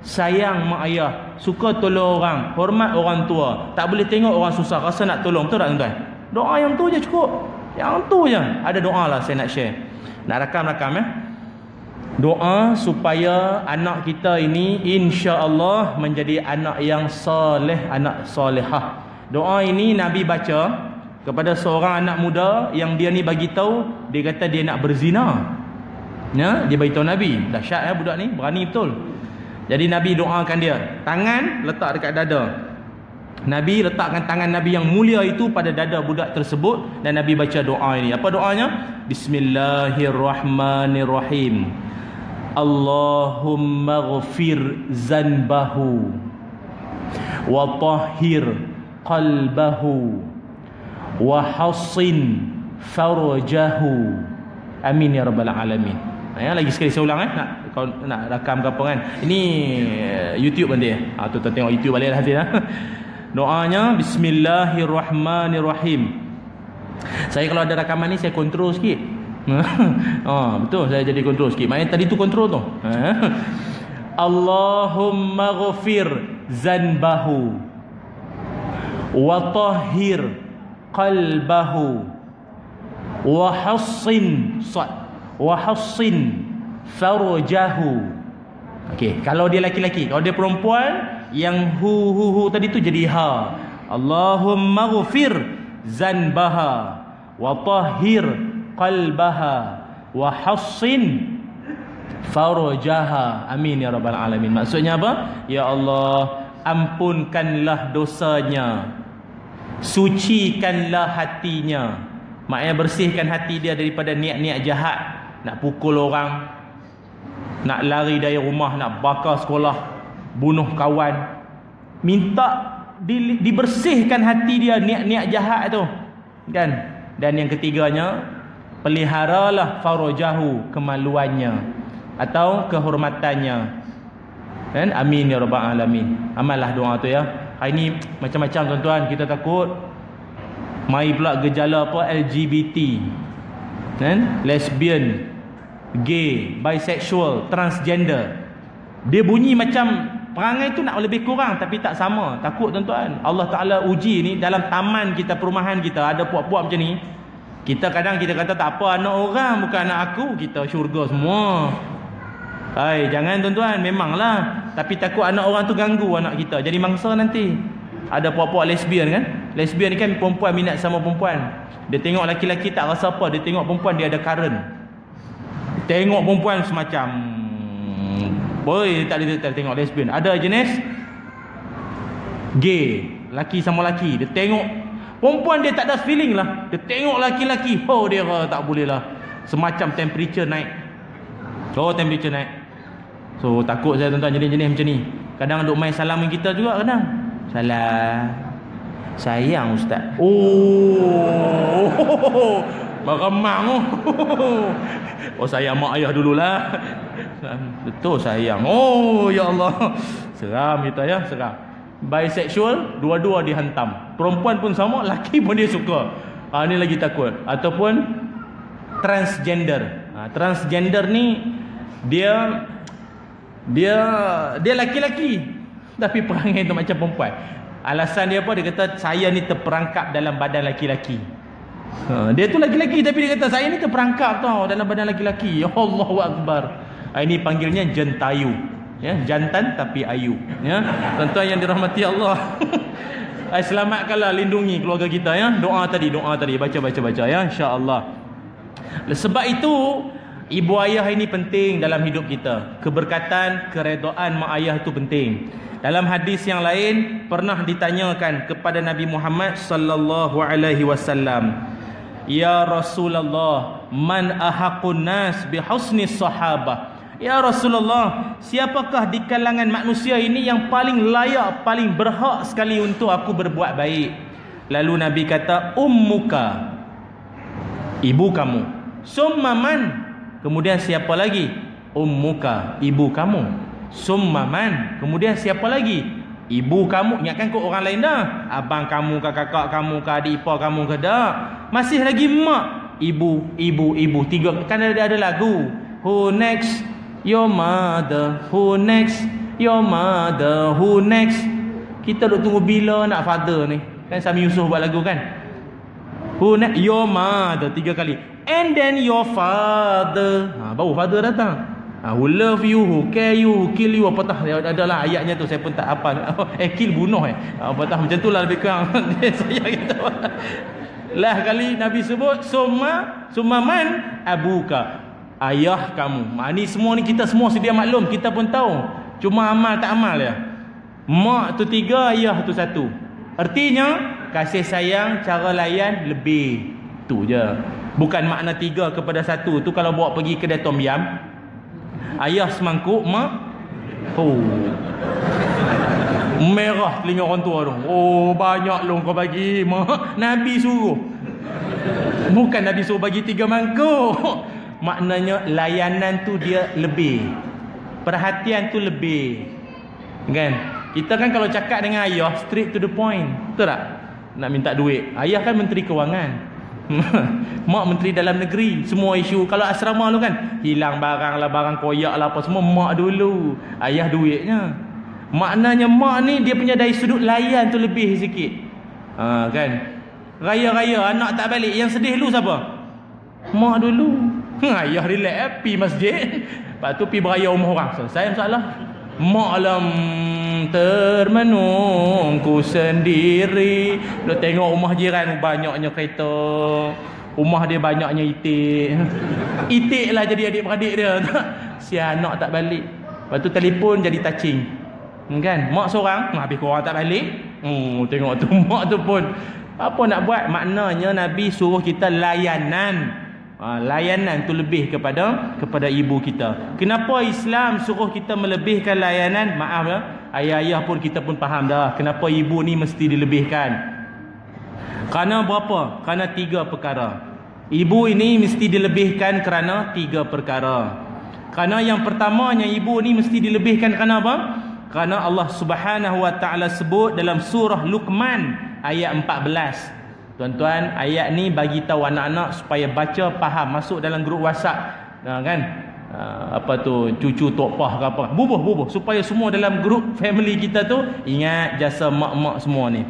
Sayang mak ayah, suka tolong orang, hormat orang tua, tak boleh tengok orang susah rasa nak tolong betul tak tuan-tuan? Doa yang tu je cukup. Yang tu je. Ada doa lah saya nak share. Nak rakam-rakam ya. Doa supaya anak kita ini insya-Allah menjadi anak yang soleh, anak solehah. Doa ini Nabi baca kepada seorang anak muda yang dia ni bagi tahu dia kata dia nak berzina. Ya, dia bagi tahu Nabi. Dahsyat ya budak ni, berani betul. Jadi Nabi doakan dia. Tangan letak dekat dada. Nabi letakkan tangan Nabi yang mulia itu pada dada budak tersebut dan Nabi baca doa ini. Apa doanya? Bismillahirrahmanirrahim. Allahumma ghafir zanbahu wa tahhir qalbahu wa hassin farjahu. Amin ya rabbal alamin. Ya, lagi sekali saya ulang eh. Nak kau nak rakam ke apa kan? Ini uh, YouTube nanti. Ha tu tengok YouTube balik nanti ya. Doanya Bismillahirrahmanirrahim. Saya kalau ada rakaman ni saya kontrol sikit. oh, betul saya jadi kontrol sikit. Maknanya tadi tu kontrol tu. Allahumma ghafir zanbahu wa tahhir qalbahu wa hassin wa hassin farjahu. Okey, kalau dia laki-laki, kalau dia perempuan, yang hu hu hu tadi tu jadi ha. Allahumma ghfir zanbaha wa tahhir qalbaha wa hassin farjaha amin ya rabbal alamin. Maksudnya apa? Ya Allah ampunkanlah dosanya. Sucikanlah hatinya. Maknanya bersihkan hati dia daripada niat-niat jahat. Nak pukul orang nak lari dari rumah nak bakar sekolah bunuh kawan. Minta di, dibersihkan hati dia niat-niat jahat tu kan? Dan yang ketiganya peliharalah farajahu kemaluannya atau kehormatannya. Kan? Amin ya rabbal alamin. Amallah doa tu ya. Hari ni macam-macam tuan-tuan. Kita takut mai pula gejala apa? LGBT kan? Lesbian gay bisexual transgender. Dia bunyi macam perangai tu nak lebih kurang tapi tak sama. Takut tuan-tuan. Allah Ta'ala uji ni dalam taman kita perumahan kita. Ada puak-puak macam ni. Kita kadang kita kata tak apa anak orang bukan anak aku. Kita syurga semua. Hai jangan tuan-tuan. Memanglah. Tapi takut anak orang tu ganggu anak kita. Jadi mangsa nanti. Ada puak-puak lesbian kan? Lesbian ni kan perempuan minat sama perempuan. Dia tengok laki-laki tak rasa apa. Dia tengok perempuan dia ada current tengok perempuan semacam boleh tak boleh tak tengok lesbian. Ada jenis gay, laki sama laki. Dia tengok perempuan dia tak ada feeling lah. Dia tengok laki-laki, oh dia tak boleh lah. Semacam temperature naik. Oh temperature naik. So takut saya tuan-tuan jenis-jenis macam ni. Kadang duk main salam kita juga kadang. Salam. Sayang ustaz. Oh. Meremang oh. oh sayang mak ayah dululah. Betul sayang. Oh ya Allah. Seram kita ya, seram. Bisexual dua-dua dihantam. Perempuan pun sama, laki pun dia suka. Ah ni lagi takut. Ataupun transgender. Ha, transgender ni dia dia dia laki-laki tapi perangai tu macam perempuan. Alasan dia apa? Dia kata saya ni terperangkap dalam badan laki-laki. Ha, dia tu laki-laki tapi dia kata saya ni terperangkap tau dalam badan laki-laki. Ya Allahu akbar. Ha, ini panggilnya jentayu. Ya, jantan tapi ayu. Ya. Tuan-tuan yang dirahmati Allah. Ai selamatkanlah lindungi keluarga kita ya. Doa tadi, doa tadi baca baca ya insya-Allah. Sebab itu ibu ayah ini penting dalam hidup kita. Keberkatan, keredoan mak ayah itu penting. Dalam hadis yang lain pernah ditanyakan kepada Nabi Muhammad sallallahu alaihi wasallam. Ya Rasulullah, man ahaqun nas bi husni sahabah? Ya Rasulullah, siapakah di kalangan manusia ini yang paling layak, paling berhak sekali untuk aku berbuat baik? Lalu Nabi kata, ummuka. Ibu kamu. Summa man? Kemudian siapa lagi? Ummuka, ibu kamu. summa man kemudian siapa lagi ibu kamu ingatkan kau orang lain dah. Abang kamu ke kakak kamu ke adik ipar kamu ke dak. Masih lagi mak. Ibu ibu ibu. Tiga kan ada ada lagu. Who next? Your mother. Who next? Your mother. Who next? Kita duk tunggu bila nak father ni. Kan Sami Yusof buat lagu kan? Who next your mother. Tiga kali. And then your father. Ha, baru father datang ha, who love you who care you who kill you apa tak adalah ayatnya tu saya pun tak apa eh kill bunuh eh. Apa tak macam tu lah lebih kurang. Saya kata lah kali Nabi sebut summa summa man abuka. Ayah kamu. Ni semua ni kita semua sedia maklum kita pun tahu. Cuma amal tak amal ya. Mak tu tiga ayah tu satu. Artinya kasih sayang cara layan lebih. Tu je. Bukan makna tiga kepada satu. Tu kalau bawa pergi kedai tom yam ayah semangkuk mak? Oh. Merah telinga orang tua tu. Oh banyak lu kau bagi mak. Nabi suruh. Bukan nabi suruh bagi tiga mangkuk. Maknanya layanan tu dia lebih. Perhatian tu lebih. Kan? Kita kan kalau cakap dengan ayah straight to the point. Betul tak? Nak minta duit. Ayah kan menteri kewangan mak menteri dalam negeri semua isu. Kalau asrama tu kan hilang barang lah barang koyak lah apa semua mak dulu. Ayah duitnya. Maknanya mak ni dia punya dari sudut layan tu lebih sikit. Ha, kan? Raya-raya anak tak balik. Yang sedih lu siapa? Mak dulu. Ayah relax eh, pergi masjid. Lepas tu pergi beraya rumah orang. Selesai masalah mak alam termenung ku sendiri. Lu tengok rumah jiran banyaknya kereta. Rumah dia banyaknya itik. Itik lah jadi adik-beradik dia. Si anak tak balik. Lepas tu telefon jadi touching. Kan? Mak seorang habis korang tak balik. Oh, tengok tu mak tu pun. Apa nak buat? Maknanya Nabi suruh kita layanan Ha, layanan tu lebih kepada kepada ibu kita. Kenapa Islam suruh kita melebihkan layanan? Maaf ya. Ayah-ayah pun kita pun faham dah. Kenapa ibu ni mesti dilebihkan? Kerana berapa? Kerana tiga perkara. Ibu ini mesti dilebihkan kerana tiga perkara. Kerana yang pertamanya ibu ni mesti dilebihkan kerana apa? Kerana Allah Subhanahu Wa Taala sebut dalam surah Luqman ayat 14. Tuan-tuan, ayat ni bagi tahu anak-anak supaya baca faham masuk dalam grup WhatsApp. Nah, kan? Uh, apa tu cucu tokpah ke apa. Bubuh bubuh supaya semua dalam grup family kita tu ingat jasa mak-mak semua ni.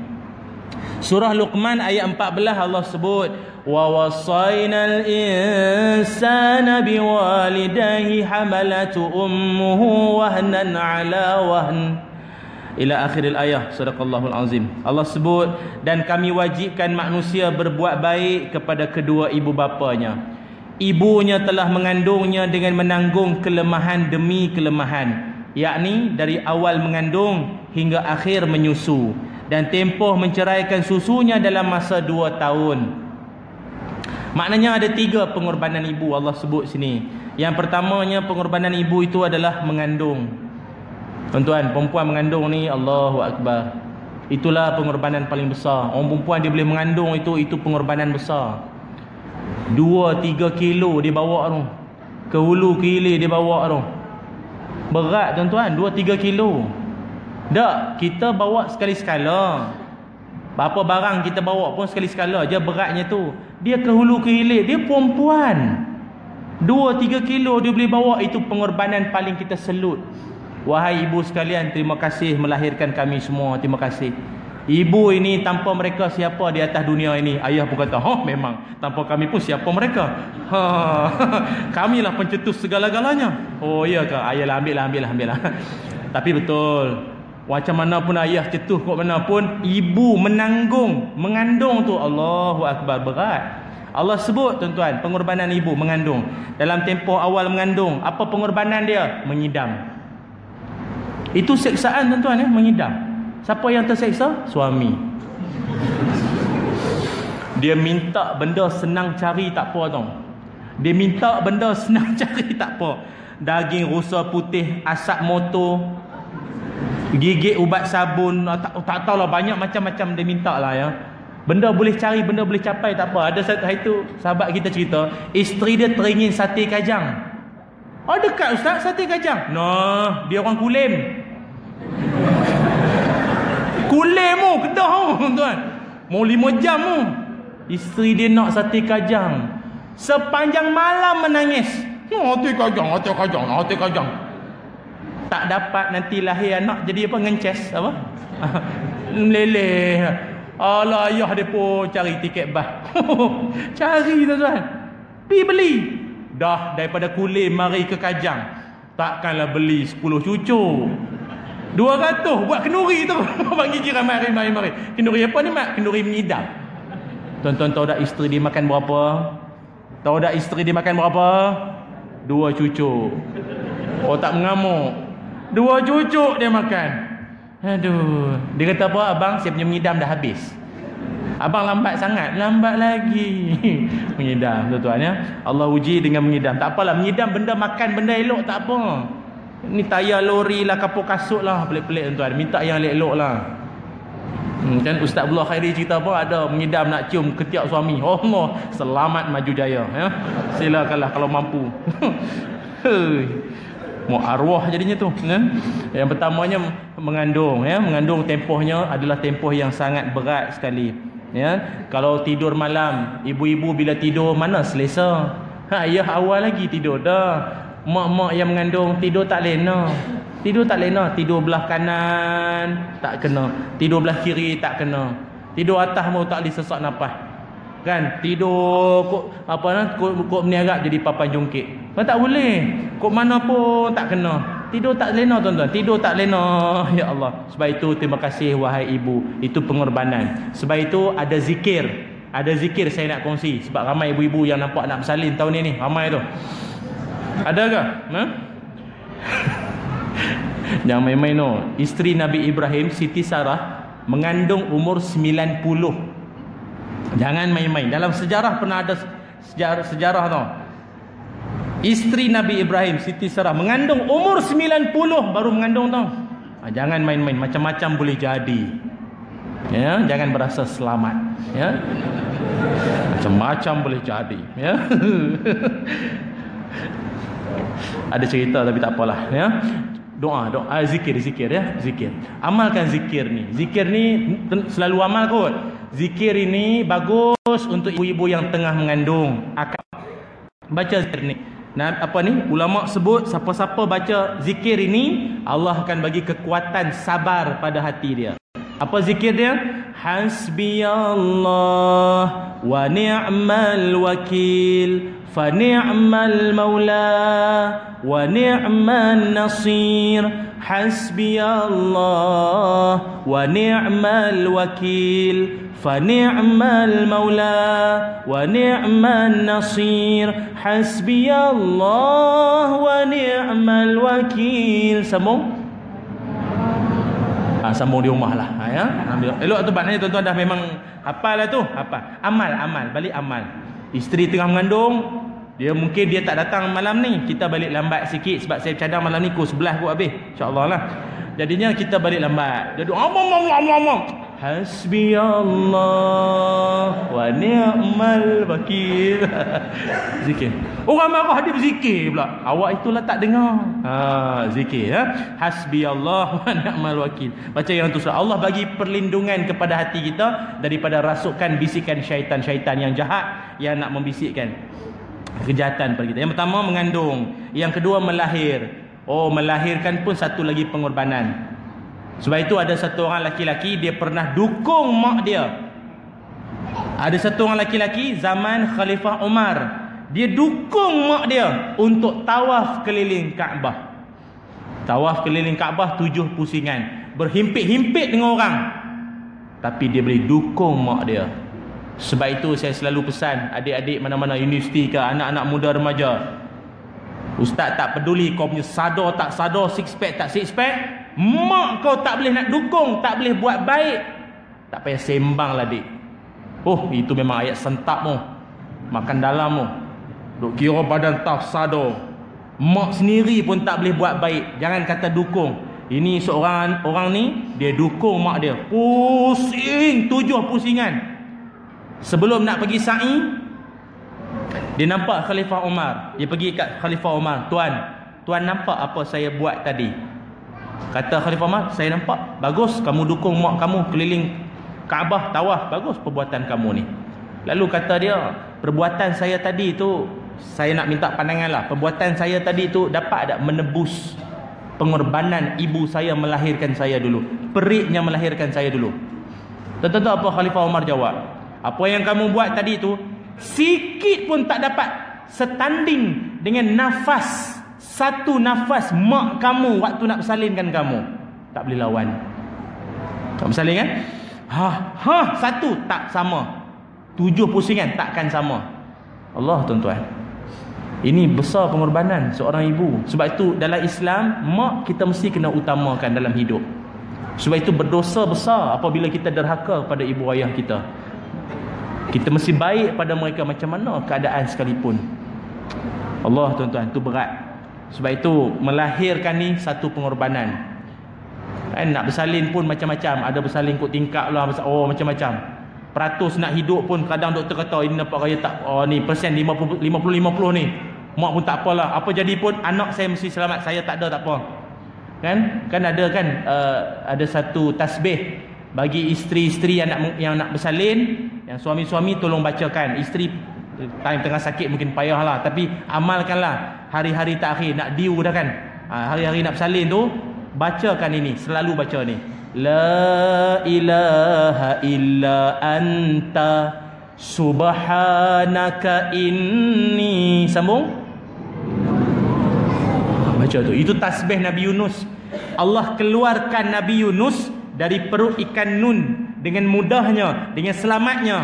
Surah Luqman ayat 14 Allah sebut wa wasainal insana biwalidayhi hamalatu ummuhu wahnan ala wahn ila akhiril ayah sadaqallahul azim. Allah sebut dan kami wajibkan manusia berbuat baik kepada kedua ibu bapanya. Ibunya telah mengandungnya dengan menanggung kelemahan demi kelemahan yakni dari awal mengandung hingga akhir menyusu dan tempoh menceraikan susunya dalam masa dua tahun. Maknanya ada tiga pengorbanan ibu Allah sebut sini. Yang pertamanya pengorbanan ibu itu adalah mengandung Tuan-tuan, perempuan mengandung ni Allahu Akbar. Itulah pengorbanan paling besar. Orang perempuan dia boleh mengandung itu itu pengorbanan besar. 2 3 kilo dia bawa tu. Ke hulu ke hilir dia bawa tu. Berat tuan-tuan, 2 3 kilo. Tak, kita bawa sekali sekala. Apa barang kita bawa pun sekali sekala je beratnya tu. Dia ke hulu ke hilir, dia perempuan. 2 3 kilo dia boleh bawa itu pengorbanan paling kita selut. Wahai ibu sekalian, terima kasih melahirkan kami semua. Terima kasih. Ibu ini tanpa mereka siapa di atas dunia ini? Ayah pun kata, "Oh, memang tanpa kami pun siapa mereka?" Ha. Kamilah pencetus segala-galanya. Oh, iya ke? Ayahlah ambillah, ambillah, ambillah. Tapi betul. Macam mana pun ayah cetus kok mana pun ibu menanggung, mengandung tu Allahu akbar berat. Allah sebut tuan-tuan pengorbanan ibu mengandung. Dalam tempoh awal mengandung, apa pengorbanan dia? Menyidam. Itu seksaan tuan-tuan ya, mengidam. Siapa yang terseksa? Suami. Dia minta benda senang cari tak apa tau. Dia minta benda senang cari tak apa. Daging rusa putih, asap motor, gigit ubat sabun, tak, tak tahulah banyak macam-macam dia minta lah ya. Benda boleh cari, benda boleh capai tak apa. Ada satu hari tu sahabat kita cerita, isteri dia teringin sate kajang. Oh dekat ustaz sate kacang. Noh, dia orang kulim. Kulim mu kedah tuan. Mau lima jam mu. Isteri dia nak sate kacang. Sepanjang malam menangis. Sate kacang, sate kacang, sate kacang. Tak dapat nanti lahir anak jadi apa ngences apa? Meleleh. Alah ayah dia pun cari tiket bah. cari tuan-tuan. Pergi beli. Dah daripada kulim mari ke kajang. Takkanlah beli 10 cucu. 200 buat kenduri tu. Bagi jiran mari mari mari. Kenduri apa ni mak? Kenduri menyidap. Tuan-tuan tahu tak isteri dia makan berapa? Tahu tak isteri dia makan berapa? Dua cucu. Oh tak mengamuk. Dua cucu dia makan. Aduh. Dia kata apa? Abang saya punya menyidam dah habis. Abang lambat sangat. Lambat lagi. mengidam tuan-tuan ya. Allah uji dengan mengidam. Tak apalah mengidam benda makan benda elok tak apa. Ni tayar lori lah kapur kasut lah pelik-pelik tuan-tuan. Minta yang elok-elok lah. Hmm, kan Ustaz Abdullah Khairi cerita apa ada mengidam nak cium ketiak suami. Oh Allah, selamat maju jaya ya. Silakanlah kalau mampu. Mau arwah jadinya tu ya. Yang pertamanya mengandung ya, mengandung tempohnya adalah tempoh yang sangat berat sekali ya kalau tidur malam ibu-ibu bila tidur mana selesa ha ayah awal lagi tidur dah mak-mak yang mengandung tidur tak lena tidur tak lena tidur belah kanan tak kena tidur belah kiri tak kena tidur atas mau tak boleh sesak nafas kan tidur kok apa nak kok, kok meniarap jadi papan jongkit kan tak boleh kok mana pun tak kena Tidur tak lena tuan-tuan. Tidur tak lena. Ya Allah. Sebab itu terima kasih wahai ibu. Itu pengorbanan. Sebab itu ada zikir. Ada zikir saya nak kongsi. Sebab ramai ibu-ibu yang nampak nak bersalin tahun ini. Ramai tu. Ada ke? Ha? Jangan main-main tu. Isteri Nabi Ibrahim, Siti Sarah, mengandung umur 90. Jangan main-main. Dalam sejarah pernah ada sejarah, sejarah tau. Isteri Nabi Ibrahim Siti Sarah mengandung umur 90 baru mengandung tau. Ha, jangan main-main macam-macam boleh jadi. Ya, jangan berasa selamat, ya. Macam-macam boleh jadi, ya. Ada cerita tapi tak apalah, ya. Doa, doa, ah, zikir, zikir ya, zikir. Amalkan zikir ni. Zikir ni selalu amal kot. Zikir ini bagus untuk ibu-ibu yang tengah mengandung. Akan baca zikir ni. Nah, apa ni? Ulama sebut siapa-siapa baca zikir ini, Allah akan bagi kekuatan sabar pada hati dia. Apa zikir dia? Hasbiyallah wa ni'mal wakil fa ni'mal maula wa ni'man nasir hasbiyallah wa ni'mal wakil فنعم المولى ونعم النصير حسبي الله ونعم الوكيل sambung ha, sambung di rumah lah ha, ya? elok tu maknanya tuan-tuan dah memang hafal lah tu apa amal amal balik amal isteri tengah mengandung dia mungkin dia tak datang malam ni kita balik lambat sikit sebab saya cadang malam ni pukul 11 kot habis insyaAllah lah jadinya kita balik lambat dia doa amam amam amam Hasbi Allah wa ni'mal wakil. zikir. Orang marah dia berzikir pula. Awak itulah tak dengar. Ha, zikir ya. Hasbi Allah wa ni'mal wakil. Baca yang tu surah. Allah bagi perlindungan kepada hati kita daripada rasukan bisikan syaitan-syaitan yang jahat yang nak membisikkan kejahatan pada kita. Yang pertama mengandung, yang kedua melahir. Oh, melahirkan pun satu lagi pengorbanan. Sebab itu ada satu orang laki-laki dia pernah dukung mak dia. Ada satu orang laki-laki zaman Khalifah Umar, dia dukung mak dia untuk tawaf keliling Kaabah. Tawaf keliling Kaabah tujuh pusingan, berhimpit-himpit dengan orang. Tapi dia boleh dukung mak dia. Sebab itu saya selalu pesan adik-adik mana-mana universiti ke anak-anak muda remaja. Ustaz tak peduli kau punya sadar tak sadar, six pack tak six pack, Mak kau tak boleh nak dukung, tak boleh buat baik. Tak payah sembang lah dik. Oh, itu memang ayat sentak mu. Makan dalam mu. Duk kira badan tafsado. Mak sendiri pun tak boleh buat baik. Jangan kata dukung. Ini seorang orang ni, dia dukung mak dia. Pusing, tujuh pusingan. Sebelum nak pergi sa'i, Dia nampak Khalifah Umar. Dia pergi kat Khalifah Umar. Tuan, tuan nampak apa saya buat tadi? Kata Khalifah Umar, saya nampak. Bagus kamu dukung mak kamu keliling Kaabah, tawaf. Bagus perbuatan kamu ni. Lalu kata dia, perbuatan saya tadi tu saya nak minta pandangan lah. Perbuatan saya tadi tu dapat tak menebus pengorbanan ibu saya melahirkan saya dulu. Periknya melahirkan saya dulu. Tentu apa Khalifah Umar jawab? Apa yang kamu buat tadi tu sikit pun tak dapat setanding dengan nafas satu nafas mak kamu waktu nak bersalinkan kamu. Tak boleh lawan. Tak bersalin kan? Ha, ha, satu tak sama. Tujuh pusingan takkan sama. Allah tuan-tuan. Ini besar pengorbanan seorang ibu. Sebab itu dalam Islam, mak kita mesti kena utamakan dalam hidup. Sebab itu berdosa besar apabila kita derhaka pada ibu ayah kita. Kita mesti baik pada mereka macam mana keadaan sekalipun. Allah tuan-tuan, itu berat. Sebab itu melahirkan ni satu pengorbanan. Kan nak bersalin pun macam-macam. Ada bersalin kot tingkap lah. Oh macam-macam. Peratus nak hidup pun kadang doktor kata ini nampak kaya tak. Oh ni persen 50-50 ni. Mak pun tak apalah. Apa jadi pun anak saya mesti selamat. Saya tak ada tak apa. Kan? Kan ada kan uh, ada satu tasbih bagi isteri-isteri yang nak yang nak bersalin yang suami-suami tolong bacakan. Isteri time tengah sakit mungkin payahlah tapi amalkanlah hari-hari terakhir. Nak diu dah kan? Ha, hari-hari nak bersalin tu bacakan ini. Selalu baca ni. La ilaha illa anta subhanaka inni. Sambung? Baca tu. Itu tasbih Nabi Yunus. Allah keluarkan Nabi Yunus dari perut ikan nun dengan mudahnya dengan selamatnya.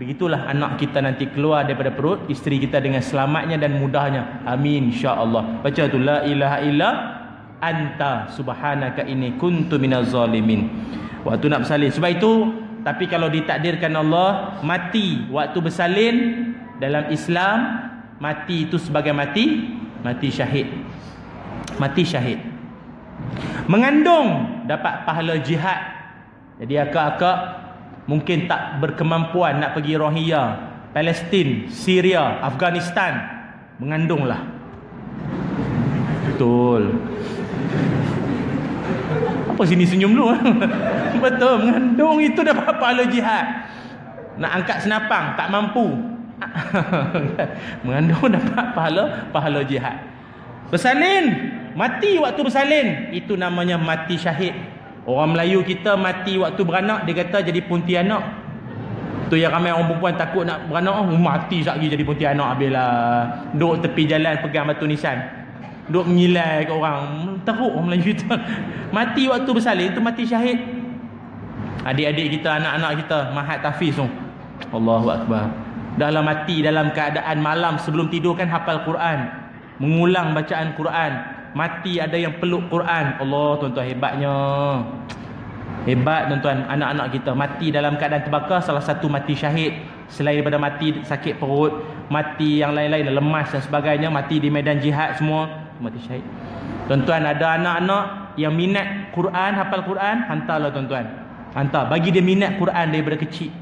Begitulah anak kita nanti keluar daripada perut isteri kita dengan selamatnya dan mudahnya. Amin insyaallah. Baca tu la ilaha illa anta subhanaka inni kuntu minaz zalimin. Waktu nak bersalin. Sebab itu tapi kalau ditakdirkan Allah mati waktu bersalin dalam Islam mati itu sebagai mati mati syahid. Mati syahid Mengandung dapat pahala jihad. Jadi akak-akak mungkin tak berkemampuan nak pergi Rohingya, Palestin, Syria, Afghanistan. Mengandunglah. Betul. Apa sini senyum dulu? Betul, mengandung itu dapat pahala jihad. Nak angkat senapang tak mampu. mengandung dapat pahala pahala jihad. Bersalin Mati waktu bersalin. Itu namanya mati syahid. Orang Melayu kita mati waktu beranak Dia kata jadi puntianak Tu yang ramai orang perempuan takut nak beranak oh, Mati sekejap jadi puntianak Habislah Duduk tepi jalan pegang batu nisan. Duduk mengilai ke orang. Teruk orang Melayu kita Mati waktu bersalin itu mati syahid. Adik-adik kita, anak-anak kita Mahat tafiz tu. Allahu Akbar. Dalam mati dalam keadaan malam sebelum tidur kan hafal Quran. Mengulang bacaan Quran mati ada yang peluk Quran. Allah tuan-tuan hebatnya. Hebat tuan-tuan anak-anak kita. Mati dalam keadaan terbakar salah satu mati syahid. Selain daripada mati sakit perut mati yang lain-lain lemas dan sebagainya mati di medan jihad semua mati syahid. Tuan-tuan ada anak-anak yang minat Quran hafal Quran hantarlah tuan-tuan. Hantar. Bagi dia minat Quran daripada kecil.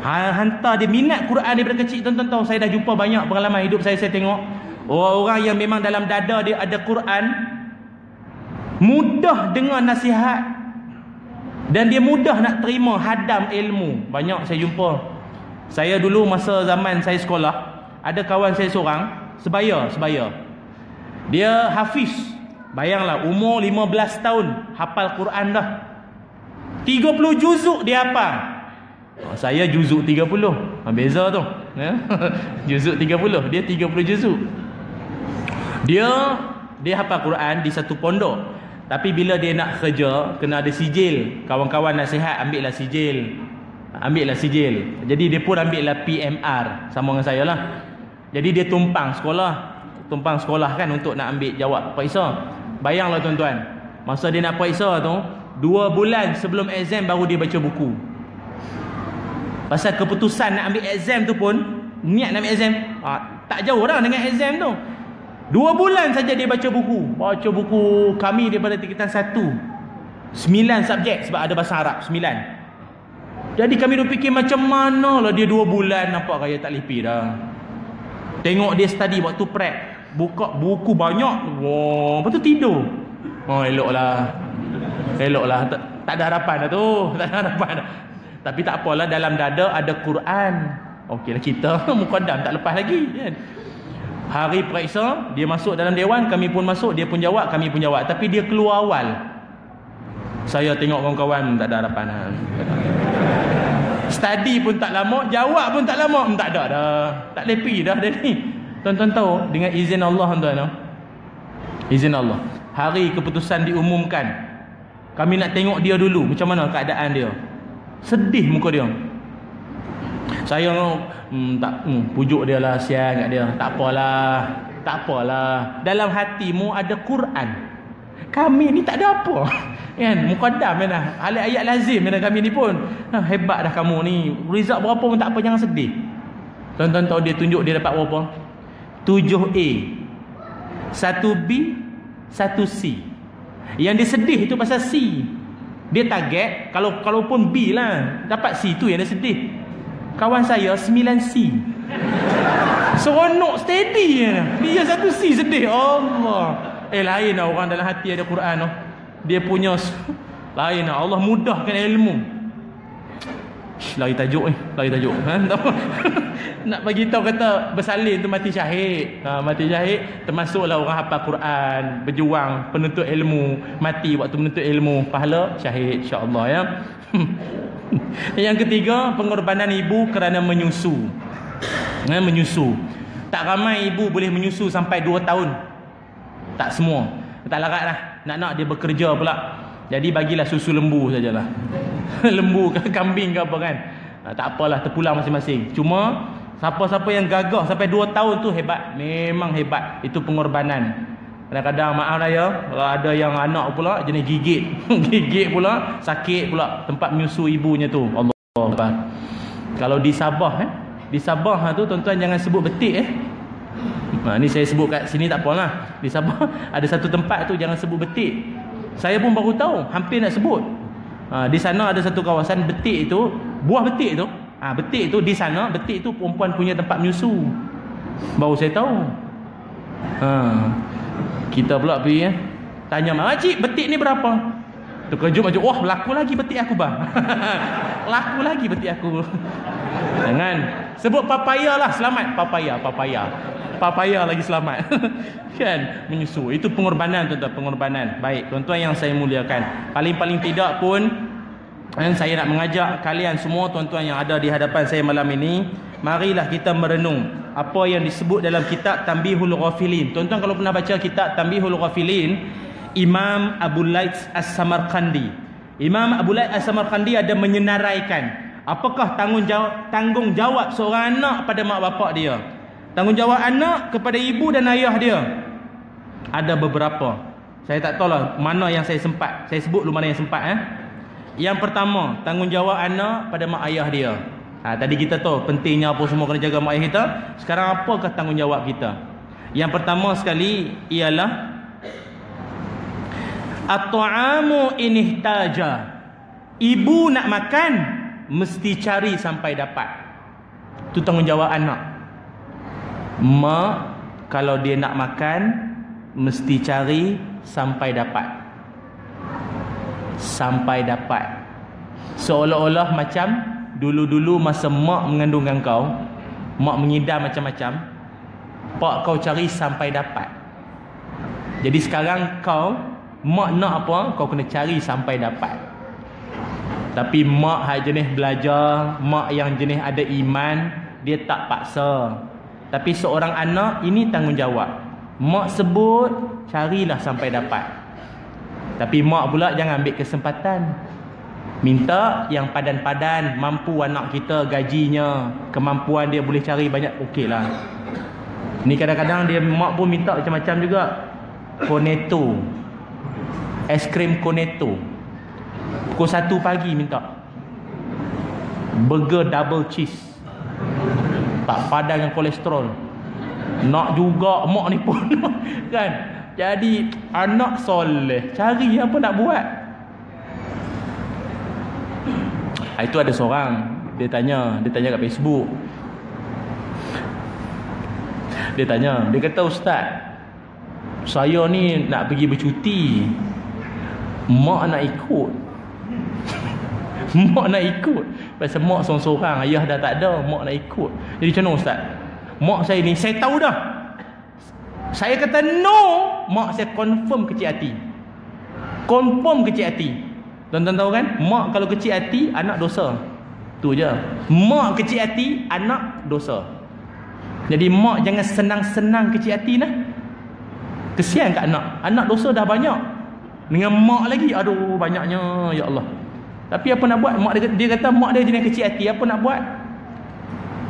Ha, hantar dia minat Quran daripada kecil tuan-tuan tahu saya dah jumpa banyak pengalaman hidup saya saya tengok Orang-orang yang memang dalam dada dia ada Quran Mudah dengar nasihat. Dan dia mudah nak terima hadam ilmu. Banyak saya jumpa. Saya dulu masa zaman saya sekolah Ada kawan saya seorang Sebaya, sebaya. Dia hafiz. Bayanglah umur 15 tahun Hafal Quran dah. 30 juzuk dia hafal. Oh, saya juzuk 30 ha, Beza tu. Ya? Juzuk 30 Dia 30 juzuk dia dia hafal Quran di satu pondok. Tapi bila dia nak kerja, kena ada sijil. Kawan-kawan nasihat, ambillah sijil. Ambillah sijil. Jadi dia pun ambillah PMR. Sama dengan saya lah. Jadi dia tumpang sekolah. Tumpang sekolah kan untuk nak ambil jawab periksa. Bayanglah tuan-tuan. Masa dia nak periksa tu, dua bulan sebelum exam baru dia baca buku. Pasal keputusan nak ambil exam tu pun, niat nak ambil exam, ah, tak jauh dah dengan exam tu. Dua bulan saja dia baca buku. Baca buku kami daripada tingkatan satu. Sembilan subjek sebab ada bahasa Arab. Sembilan. Jadi kami dah fikir macam mana lah dia dua bulan nampak kaya tak lipi dah. Tengok dia study waktu prep. Buka buku banyak. Wah, lepas tu tidur. Oh, eloklah. Eloklah. Tak, tak ada harapan dah tu. Tak ada harapan dah. Tapi tak apalah dalam dada ada Quran. Okeylah kita mukadam tak lepas lagi kan. Hari periksa, dia masuk dalam dewan, kami pun masuk, dia pun jawab, kami pun jawab. Tapi dia keluar awal. Saya tengok kawan-kawan tak ada harapan. Study pun tak lama, jawab pun tak lama. Hmm, tak ada dah. Tak lepi dah dia ni. Tuan-tuan tahu dengan izin Allah tuan-tuan. Izin Allah. Hari keputusan diumumkan. Kami nak tengok dia dulu macam mana keadaan dia. Sedih muka dia. Saya hmm, tak hmm, pujuk dia lah siang kat dia. Tak apalah. Tak apalah. Dalam hatimu ada Quran. Kami ni tak ada apa. Kan? Mukaddam kan? Ayat-ayat lazim kan kami ni pun. Ha, hebat dah kamu ni. Result berapa pun tak apa. Jangan sedih. Tuan-tuan tahu dia tunjuk dia dapat berapa? 7A. 1B. 1C. Yang dia sedih tu pasal C. Dia target. Kalau kalaupun B lah. Dapat C tu yang dia sedih. Kawan saya 9C. Seronok steady. Dia satu C sedih. Allah. Eh lain lah orang dalam hati ada Quran tu. Dia punya lain lah. Allah mudahkan ilmu. Lari tajuk ni. Lari tajuk. Ha? Nak bagi tahu kata bersalin tu mati syahid. Ha, mati syahid termasuklah orang hafal Quran, berjuang, penuntut ilmu, mati waktu penuntut ilmu, pahala syahid insya-Allah ya. Yang ketiga, pengorbanan ibu kerana menyusu. Ha, menyusu. Tak ramai ibu boleh menyusu sampai 2 tahun. Tak semua. Tak larat lah. Nak-nak dia bekerja pula. Jadi bagilah susu lembu sajalah. lembu ke kambing ke apa kan. Ha, tak apalah terpulang masing-masing. Cuma siapa-siapa yang gagah sampai 2 tahun tu hebat. Memang hebat. Itu pengorbanan. Kadang-kadang maaf lah ya Kalau ada yang anak pula Jenis gigit Gigit pula Sakit pula Tempat menyusu ibunya tu Allah Kalau di Sabah eh Di Sabah tu tuan-tuan jangan sebut betik eh Nah, ni saya sebut kat sini tak apalah. Di Sabah ada satu tempat tu jangan sebut betik. Saya pun baru tahu, hampir nak sebut. Ha, di sana ada satu kawasan betik itu, buah betik tu. Ha, betik tu di sana, betik tu perempuan punya tempat menyusu. Baru saya tahu. Ha, kita pula pergi eh. Tanya mak cik betik ni berapa? Terkejut macam wah laku lagi betik aku bang. laku lagi betik aku. Jangan sebut papaya lah selamat papaya papaya. Papaya lagi selamat. kan menyusu. Itu pengorbanan tuan-tuan, pengorbanan. Baik, tuan-tuan yang saya muliakan. Paling-paling tidak pun dan saya nak mengajak kalian semua tuan-tuan yang ada di hadapan saya malam ini, marilah kita merenung apa yang disebut dalam kitab Tambihul Ghafilin. Tuan-tuan kalau pernah baca kitab Tambihul Ghafilin, Imam Abu Laits As-Samarqandi. Imam Abu Laits As-Samarqandi ada menyenaraikan apakah tanggungjawab tanggungjawab seorang anak pada mak bapak dia. Tanggungjawab anak kepada ibu dan ayah dia. Ada beberapa. Saya tak tahu lah mana yang saya sempat. Saya sebut dulu mana yang sempat eh. Yang pertama, tanggungjawab anak pada mak ayah dia. Ha, tadi kita tahu pentingnya apa semua kena jaga mak ayah kita. Sekarang apakah tanggungjawab kita? Yang pertama sekali ialah At-ta'amu inihtaja. Ibu nak makan mesti cari sampai dapat. Itu tanggungjawab anak. Mak kalau dia nak makan mesti cari sampai dapat. Sampai dapat. Seolah-olah macam Dulu-dulu masa mak mengandungkan kau Mak mengidam macam-macam Pak kau cari sampai dapat. Jadi sekarang kau Mak nak apa Kau kena cari sampai dapat. Tapi mak yang jenis belajar Mak yang jenis ada iman Dia tak paksa. Tapi seorang anak Ini tanggungjawab. Mak sebut Carilah sampai dapat. Tapi mak pula jangan ambil kesempatan Minta yang padan-padan Mampu anak kita gajinya Kemampuan dia boleh cari banyak Okey lah. Ni kadang-kadang dia mak pun minta macam-macam juga. Cornetto Es krim Cornetto Pukul 1 pagi minta. Burger double cheese. Tak padan dengan kolesterol. Nak juga mak ni pun Kan? Jadi anak soleh. Cari apa nak buat Ha, itu ada seorang dia tanya, dia tanya kat Facebook. Dia tanya, dia kata ustaz, saya ni nak pergi bercuti. Mak nak ikut. mak nak ikut. Pasal mak seorang-seorang, ayah dah tak ada, mak nak ikut. Jadi macam mana ustaz? Mak saya ni, saya tahu dah. Saya kata no, mak saya confirm kecil hati. Confirm kecil hati. Tuan-tuan tahu kan? Mak kalau kecil hati, anak dosa. Tu je. Mak kecil hati, anak dosa. Jadi mak jangan senang-senang kecil hati lah. Kesian kat anak. Anak dosa dah banyak. Dengan mak lagi, aduh banyaknya, ya Allah. Tapi apa nak buat? Mak dia, dia kata mak dia jenis kecil hati, apa nak buat?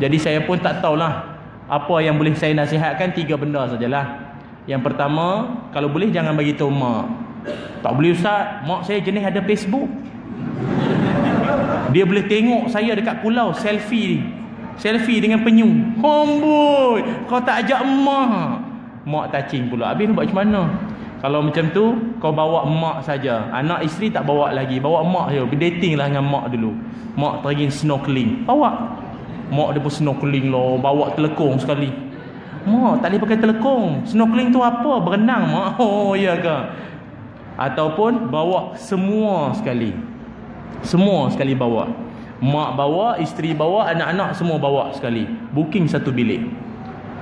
Jadi saya pun tak tahulah apa yang boleh saya nasihatkan tiga benda sajalah. Yang pertama, kalau boleh jangan bagi tahu mak. Tak boleh ustaz, mak saya jenis ada Facebook. Dia boleh tengok saya dekat pulau selfie Selfie dengan penyu. Homboi, kau tak ajak mak. Mak touching pula. Habis buat macam mana? Kalau macam tu, kau bawa mak saja. Anak isteri tak bawa lagi. Bawa mak je. Berdating lah dengan mak dulu. Mak pergi snorkeling. Bawa. Mak dia pun snorkeling lah. Bawa telekong sekali. Mak tak boleh pakai telekong. Snorkeling tu apa? Berenang mak. Oh ya ke? Ataupun bawa semua sekali. Semua sekali bawa. Mak bawa, isteri bawa, anak-anak semua bawa sekali. Booking satu bilik.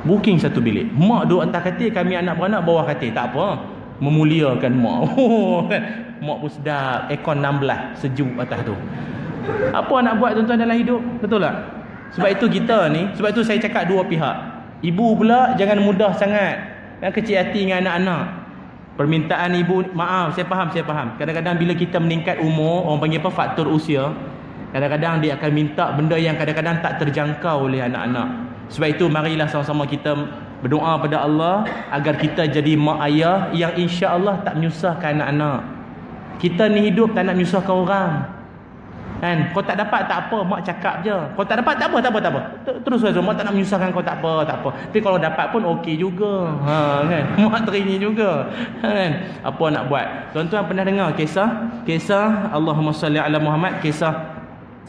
Booking satu bilik. Mak duduk atas katil, kami anak-anak bawah katil. Tak apa. Memuliakan mak. Mak pun sedap. Aircon 16. Sejuk atas tu. Apa nak buat tuan-tuan dalam hidup? Betul tak? Sebab itu kita ni, sebab itu saya cakap dua pihak. Ibu pula jangan mudah sangat. Yang kecil hati dengan anak-anak. Permintaan ibu, maaf, saya faham, saya faham. Kadang-kadang bila kita meningkat umur, orang panggil apa? Faktor usia. Kadang-kadang dia akan minta benda yang kadang-kadang tak terjangkau oleh anak-anak. Sebab itu marilah sama-sama kita berdoa pada Allah agar kita jadi mak ayah yang insya-Allah tak menyusahkan anak-anak. Kita ni hidup tak nak menyusahkan orang. Kan? Kau tak dapat tak apa, mak cakap je. Kau tak dapat tak apa, tak apa, tak apa. Terus saja mak tak nak menyusahkan kau tak apa, tak apa. Tapi kalau dapat pun okey juga. Ha kan? Mak terini juga. Ha, kan? Apa nak buat? Tuan-tuan pernah dengar kisah? Kisah Allahumma salli ala Muhammad, kisah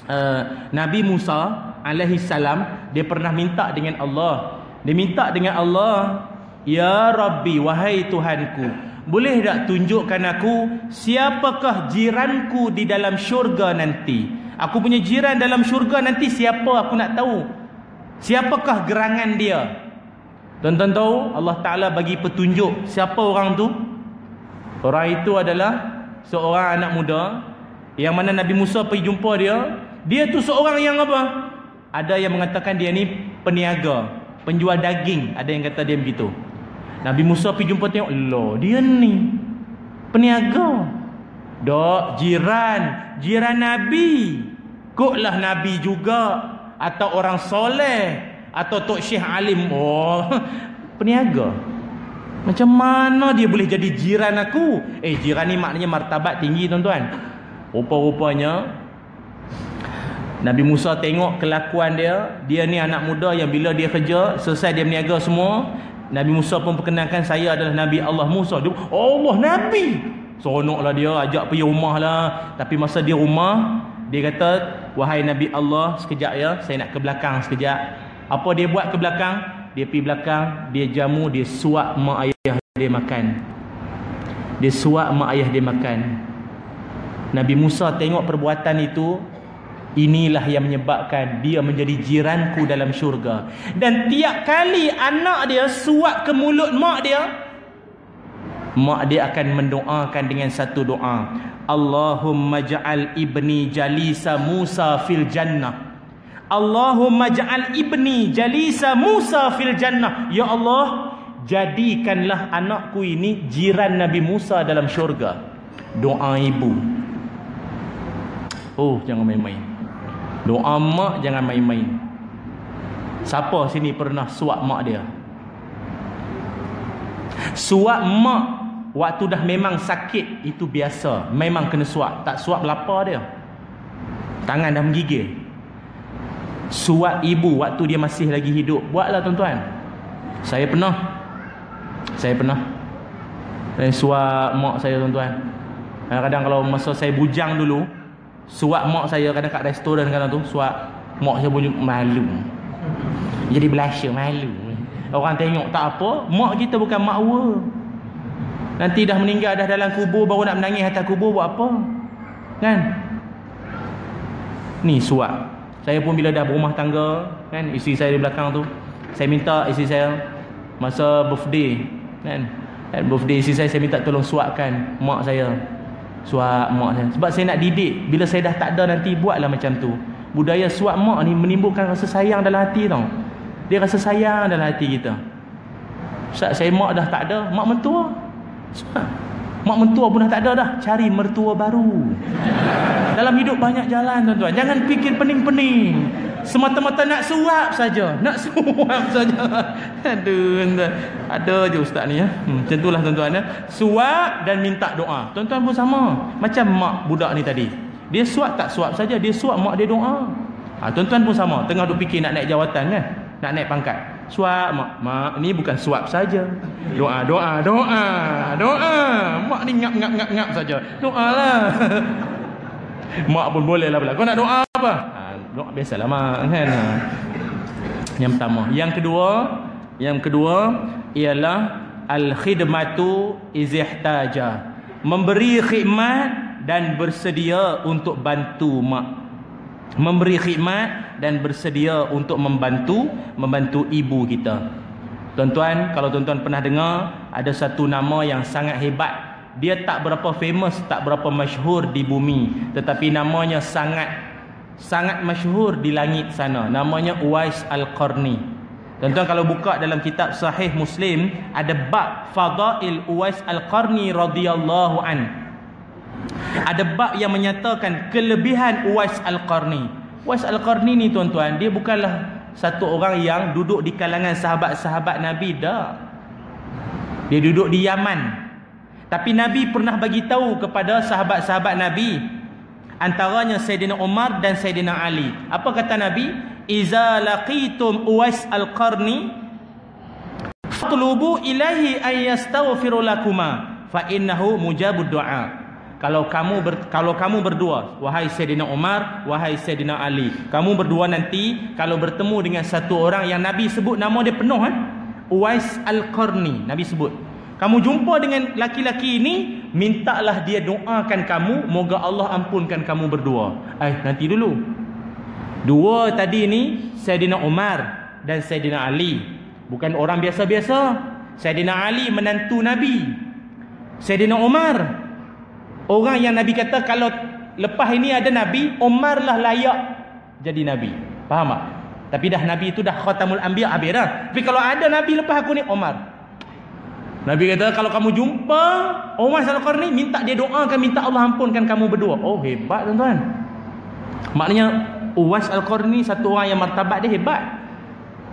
uh, Nabi Musa alaihi salam dia pernah minta dengan Allah. Dia minta dengan Allah, "Ya Rabbi, wahai Tuhanku, boleh tak tunjukkan aku siapakah jiranku di dalam syurga nanti? Aku punya jiran dalam syurga nanti siapa aku nak tahu? Siapakah gerangan dia? Tuan-tuan tahu Allah Taala bagi petunjuk siapa orang tu? Orang itu adalah seorang anak muda yang mana Nabi Musa pergi jumpa dia. Dia tu seorang yang apa? Ada yang mengatakan dia ni peniaga, penjual daging, ada yang kata dia begitu. Nabi Musa pergi jumpa tengok Loh dia ni Peniaga. Dok jiran. Jiran Nabi. Koklah Nabi juga. Atau orang soleh. Atau Tok Syekh Alim. Oh Peniaga? Macam mana dia boleh jadi jiran aku? Eh jiran ni maknanya martabat tinggi tuan-tuan. Rupa-rupanya Nabi Musa tengok kelakuan dia. Dia ni anak muda yang bila dia kerja Selesai dia meniaga semua Nabi Musa pun perkenalkan saya adalah Nabi Allah Musa. Dia, Allah Nabi. Seronoklah dia ajak pergi rumah lah. Tapi masa dia rumah, dia kata, wahai Nabi Allah, sekejap ya, saya nak ke belakang sekejap. Apa dia buat ke belakang? Dia pergi belakang, dia jamu, dia suap mak ayah dia makan. Dia suap mak ayah dia makan. Nabi Musa tengok perbuatan itu, Inilah yang menyebabkan dia menjadi jiranku dalam syurga. Dan tiap kali anak dia suap ke mulut mak dia, mak dia akan mendoakan dengan satu doa. Allahumma ja'al ibni jalisa Musa fil jannah. Allahumma ja'al ibni jalisa Musa fil jannah. Ya Allah, jadikanlah anakku ini jiran Nabi Musa dalam syurga. Doa ibu. Oh, jangan main-main. Doa mak jangan main-main. Siapa sini pernah suap mak dia? Suap mak waktu dah memang sakit itu biasa. Memang kena suap. Tak suap lapar dia. Tangan dah menggigil. Suap ibu waktu dia masih lagi hidup. Buatlah tuan-tuan. Saya pernah. Saya pernah. Saya suap mak saya tuan-tuan. Kadang-kadang kalau masa saya bujang dulu, Suap mak saya kadang kat restoran kadang tu Suap mak saya pun malu. Jadi belasya malu. Orang tengok tak apa mak kita bukan makwa nanti dah meninggal dah dalam kubur baru nak menangis atas kubur buat apa? Kan? Ni suap. Saya pun bila dah berumah tangga kan isteri saya di belakang tu saya minta isteri saya masa birthday kan? At birthday isteri saya saya minta tolong suapkan mak saya suap mak saya. Sebab saya nak didik. Bila saya dah tak ada nanti buatlah macam tu. Budaya suap mak ni menimbulkan rasa sayang dalam hati tau. Dia rasa sayang dalam hati kita. Ustaz saya mak dah tak ada mak mentua. Suap mak mentua pun dah tak ada dah. Cari mertua baru. Dalam hidup banyak jalan tuan-tuan. Jangan fikir pening-pening. Semata-mata nak suap saja. Nak suap saja. Aduh ada je ustaz ni ya. Hmm, macam itulah tuan-tuan ya. Suap dan minta doa. Tuan-tuan pun sama. Macam mak budak ni tadi. Dia suap tak suap saja dia suap mak dia doa. Ha, tuan-tuan pun sama. Tengah duk fikir nak naik jawatan kan nak naik pangkat suap. Mak mak ni bukan suap saja. Doa doa doa doa. Mak ni ngap ngap ngap ngap saja. Doalah. Mak pun boleh lah pula. Kau nak doa apa? Doa biasalah mak kan? Yang pertama. Yang kedua yang kedua ialah al khidmatu izihtaja. Memberi khidmat dan bersedia untuk bantu mak memberi khidmat dan bersedia untuk membantu membantu ibu kita. Tuan-tuan kalau tuan-tuan pernah dengar ada satu nama yang sangat hebat. Dia tak berapa famous tak berapa masyhur di bumi tetapi namanya sangat sangat masyhur di langit sana. Namanya Uwais Al-Qarni. Tuan-tuan kalau buka dalam kitab sahih Muslim ada bab fadail Uwais Al-Qarni radhiyallahu an ada bab yang menyatakan kelebihan Uwais Al-Qarni Uwais Al-Qarni ni tuan-tuan dia bukanlah satu orang yang duduk di kalangan sahabat-sahabat Nabi dah dia duduk di Yaman tapi Nabi pernah bagi tahu kepada sahabat-sahabat Nabi antaranya Sayyidina Umar dan Sayyidina Ali. Apa kata Nabi? Iza laqitum Uwais al-Qarni fatlubu ilahi an yastaghfiru lakuma fa innahu mujabud du'a. Kalau kamu ber, kalau kamu berdua, wahai Sayyidina Umar, wahai Sayyidina Ali, kamu berdua nanti kalau bertemu dengan satu orang yang Nabi sebut nama dia penuh eh? Uwais al-Qarni, Nabi sebut. Kamu jumpa dengan laki-laki ini, mintalah dia doakan kamu, moga Allah ampunkan kamu berdua. Eh, nanti dulu. Dua tadi ni Sayyidina Umar dan Sayyidina Ali. Bukan orang biasa-biasa. Sayyidina Ali menantu Nabi. Sayyidina Umar orang yang Nabi kata kalau lepas ini ada Nabi, Umar lah layak jadi Nabi. Faham tak? Tapi dah Nabi itu dah khatamul anbiya habis dah. Tapi kalau ada Nabi lepas aku ni Umar. Nabi kata kalau kamu jumpa Umar Al-Qarni minta dia doakan minta Allah ampunkan kamu berdua. Oh hebat tuan-tuan. Maknanya Uwais Al-Qarni satu orang yang martabat dia hebat.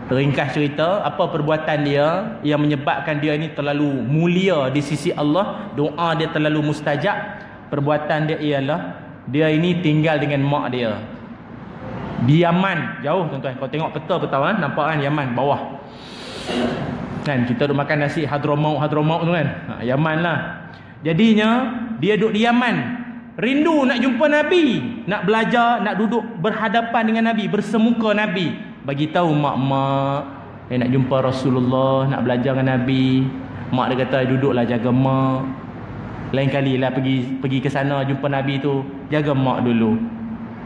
Ringkas cerita apa perbuatan dia yang menyebabkan dia ini terlalu mulia di sisi Allah, doa dia terlalu mustajab. Perbuatan dia ialah dia ini tinggal dengan mak dia. Di Yaman, jauh tuan-tuan. Kau tengok peta peta kan, nampak kan Yaman bawah. Kan kita duk makan nasi Hadramaut Hadramaut tu kan. Ha, Yaman lah. Jadinya dia duduk di Yaman. Rindu nak jumpa Nabi, nak belajar, nak duduk berhadapan dengan Nabi, bersemuka Nabi. Bagi tahu mak-mak, eh nak jumpa Rasulullah, nak belajar dengan Nabi. Mak dia kata duduklah jaga mak. Lain kali lah pergi pergi ke sana jumpa Nabi tu, jaga mak dulu.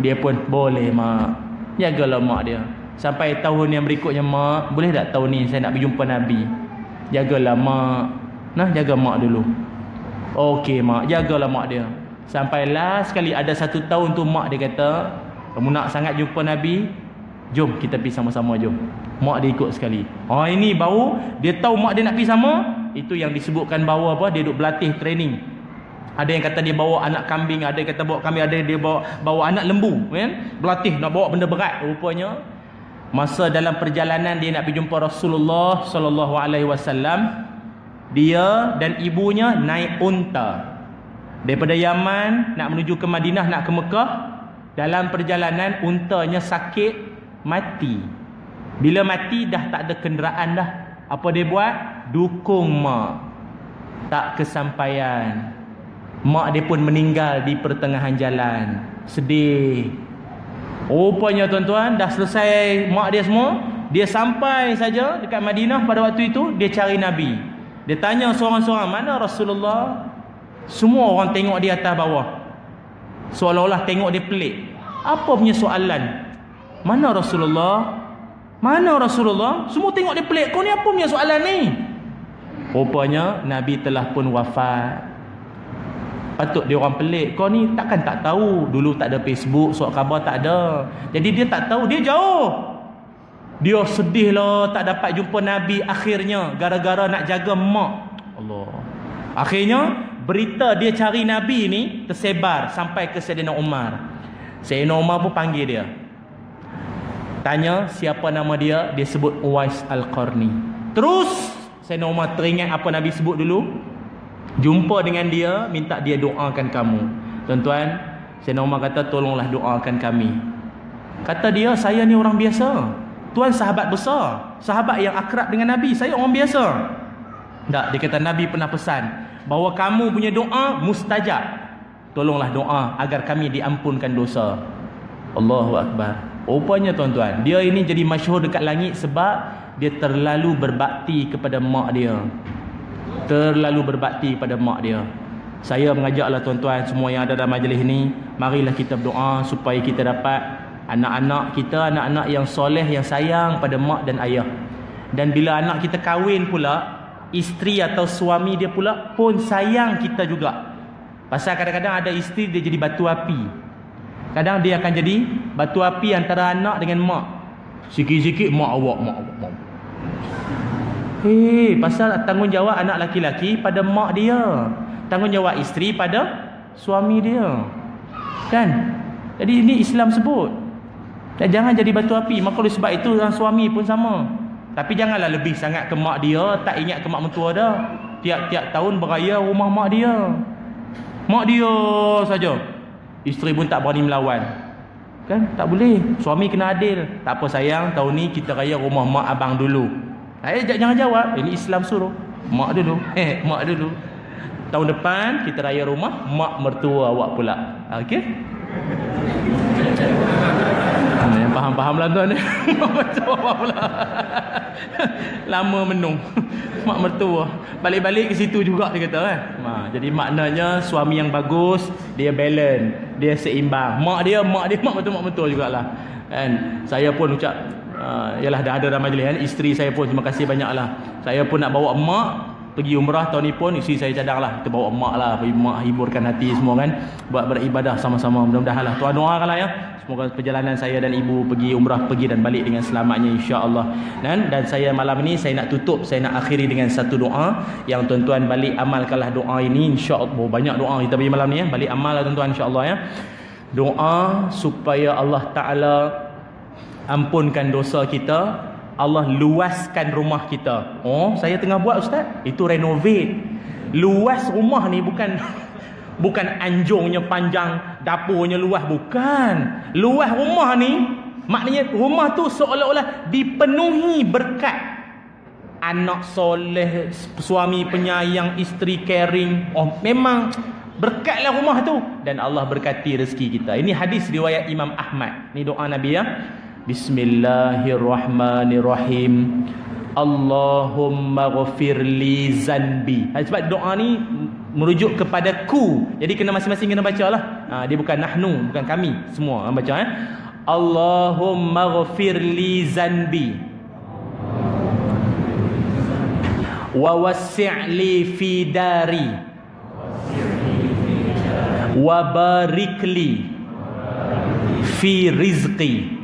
Dia pun boleh mak. Jagalah mak dia. Sampai tahun yang berikutnya mak Boleh tak tahun ni saya nak berjumpa Nabi? Jagalah mak. Nah jaga mak dulu. Okey mak. Jagalah mak dia. Sampai last sekali ada satu tahun tu mak dia kata Kamu nak sangat jumpa Nabi? Jom kita pergi sama-sama jom. Mak dia ikut sekali. Oh ini baru Dia tahu mak dia nak pergi sama? Itu yang disebutkan bawa apa? Dia duduk berlatih training ada yang kata dia bawa anak kambing, ada yang kata bawa kambing, ada dia bawa bawa anak lembu, kan? Berlatih nak bawa benda berat rupanya. Masa dalam perjalanan dia nak pergi jumpa Rasulullah sallallahu alaihi wasallam dia dan ibunya naik unta. Daripada Yaman nak menuju ke Madinah nak ke Mekah dalam perjalanan untanya sakit mati. Bila mati dah tak ada kenderaan dah. Apa dia buat? Dukung mak. Tak kesampaian mak dia pun meninggal di pertengahan jalan sedih Rupanya tuan-tuan dah selesai mak dia semua. Dia sampai saja dekat Madinah pada waktu itu dia cari Nabi. Dia tanya seorang-seorang, "Mana Rasulullah?" Semua orang tengok dia atas bawah. Seolah-olah tengok dia pelik. Apa punya soalan? Mana Rasulullah? Mana Rasulullah? Semua tengok dia pelik. Kau ni apa punya soalan ni? Rupanya Nabi telah pun wafat. Patut dia orang pelik. Kau ni takkan tak tahu. Dulu tak ada Facebook, surat khabar tak ada. Jadi dia tak tahu. Dia jauh. Dia sedih lah tak dapat jumpa Nabi akhirnya gara-gara nak jaga mak. Allah. Akhirnya berita dia cari Nabi ni tersebar sampai ke Sayyidina Umar. Sayyidina Umar pun panggil dia. Tanya siapa nama dia, dia sebut Uwais Al-Qarni. Terus Sayyidina Umar teringat apa Nabi sebut dulu. Jumpa dengan dia, minta dia doakan kamu. Tuan-tuan, Sayyidina Umar kata tolonglah doakan kami. Kata dia, saya ni orang biasa. Tuan sahabat besar, sahabat yang akrab dengan Nabi. Saya orang biasa. Tak, dia kata Nabi pernah pesan bahawa kamu punya doa mustajab. Tolonglah doa agar kami diampunkan dosa. Allahu akbar. Rupanya tuan-tuan, dia ini jadi masyhur dekat langit sebab dia terlalu berbakti kepada mak dia. Terlalu berbakti kepada mak dia. Saya mengajaklah tuan-tuan semua yang ada dalam majlis ini, marilah kita berdoa supaya kita dapat anak-anak kita anak-anak yang soleh yang sayang pada mak dan ayah. Dan bila anak kita kahwin pula isteri atau suami dia pula pun sayang kita juga. Pasal kadang-kadang ada isteri dia jadi batu api. Kadang dia akan jadi batu api antara anak dengan mak. Sikit-sikit mak awak mak awak mak Hei, pasal tanggungjawab anak laki-laki pada mak dia. Tanggungjawab isteri pada suami dia. Kan? Jadi ini Islam sebut. Dan jangan jadi batu api. Maka sebab itu suami pun sama. Tapi janganlah lebih sangat ke mak dia. Tak ingat ke mak mentua dah. Tiap-tiap tahun beraya rumah mak dia. Mak dia saja. Isteri pun tak berani melawan. Kan? Tak boleh. Suami kena adil. Tak apa sayang. Tahun ni kita raya rumah mak abang dulu. Eh, jangan jawab. Ini Islam suruh. Mak dulu. Eh, mak dulu. Tahun depan kita raya rumah mak mertua awak pula. Okey? yang faham-faham lah tuan mertua pula lama menung mak mertua balik-balik ke situ juga dia kata kan ha, jadi maknanya suami yang bagus dia balance dia seimbang mak dia mak dia mak betul mak betul jugalah kan saya pun ucap uh, yalah dah ada dalam majlis kan. Isteri saya pun terima kasih banyaklah. Saya pun nak bawa mak pergi umrah tahun ni pun isteri saya cadang lah kita bawa mak lah pergi mak hiburkan hati semua kan. Buat beribadah sama-sama mudah-mudahan lah. Tuan doakan lah ya. Semoga perjalanan saya dan ibu pergi umrah pergi dan balik dengan selamatnya insya-Allah. Dan dan saya malam ini saya nak tutup saya nak akhiri dengan satu doa. Yang tuan-tuan balik amalkanlah doa ini insya-Allah. Oh, banyak doa kita bagi malam ni ya. Balik amal lah tuan-tuan insya-Allah ya. Doa supaya Allah taala ampunkan dosa kita Allah luaskan rumah kita. Oh, saya tengah buat ustaz. Itu renovate. Luas rumah ni bukan bukan anjungnya panjang, dapurnya luas bukan. Luas rumah ni maknanya rumah tu seolah-olah dipenuhi berkat. Anak soleh, suami penyayang, isteri caring. Oh, memang berkatlah rumah tu dan Allah berkati rezeki kita. Ini hadis riwayat Imam Ahmad. Ni doa Nabi ya. Bismillahirrahmanirrahim. Allahumma ghafir li zanbi. Ha, sebab doa ni merujuk kepada ku. Jadi kena masing-masing kena baca lah. Ha, dia bukan nahnu, bukan kami. Semua ha, baca eh. Allahumma ghafir li zanbi. Wa wasi' li fi dari. Wa barik li fi rizqi.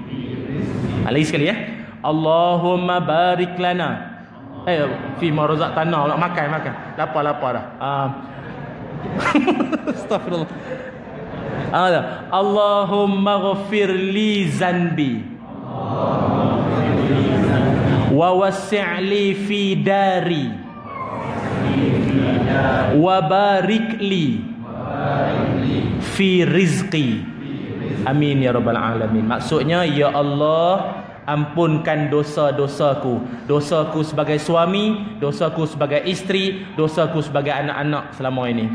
Ha, lagi sekali ya. Allahumma barik lana. Eh fi ma tanah nak makan makan. Lapar lapar dah. Ah. Astagfirullah. Ah, Allahumma ghafir li zanbi. Wa wasi' li fi dari. Wa barik li fi rizqi. Amin ya rabbal alamin. Maksudnya ya Allah ampunkan dosa-dosaku. Dosaku sebagai suami, dosaku sebagai isteri, dosaku sebagai anak-anak selama ini.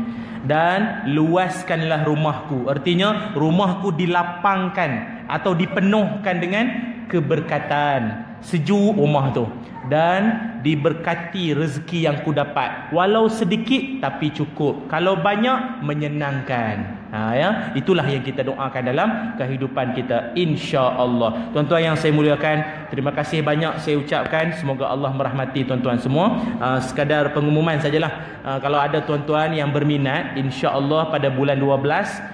Dan luaskanlah rumahku. Artinya rumahku dilapangkan atau dipenuhkan dengan keberkatan sejuk rumah tu. Dan diberkati rezeki yang ku dapat. Walau sedikit tapi cukup. Kalau banyak menyenangkan. Ha ya? Itulah yang kita doakan dalam kehidupan kita insya-Allah. Tuan-tuan yang saya muliakan terima kasih banyak saya ucapkan. Semoga Allah merahmati tuan-tuan semua. Uh, sekadar pengumuman sajalah. Uh, kalau ada tuan-tuan yang berminat insya-Allah pada bulan 12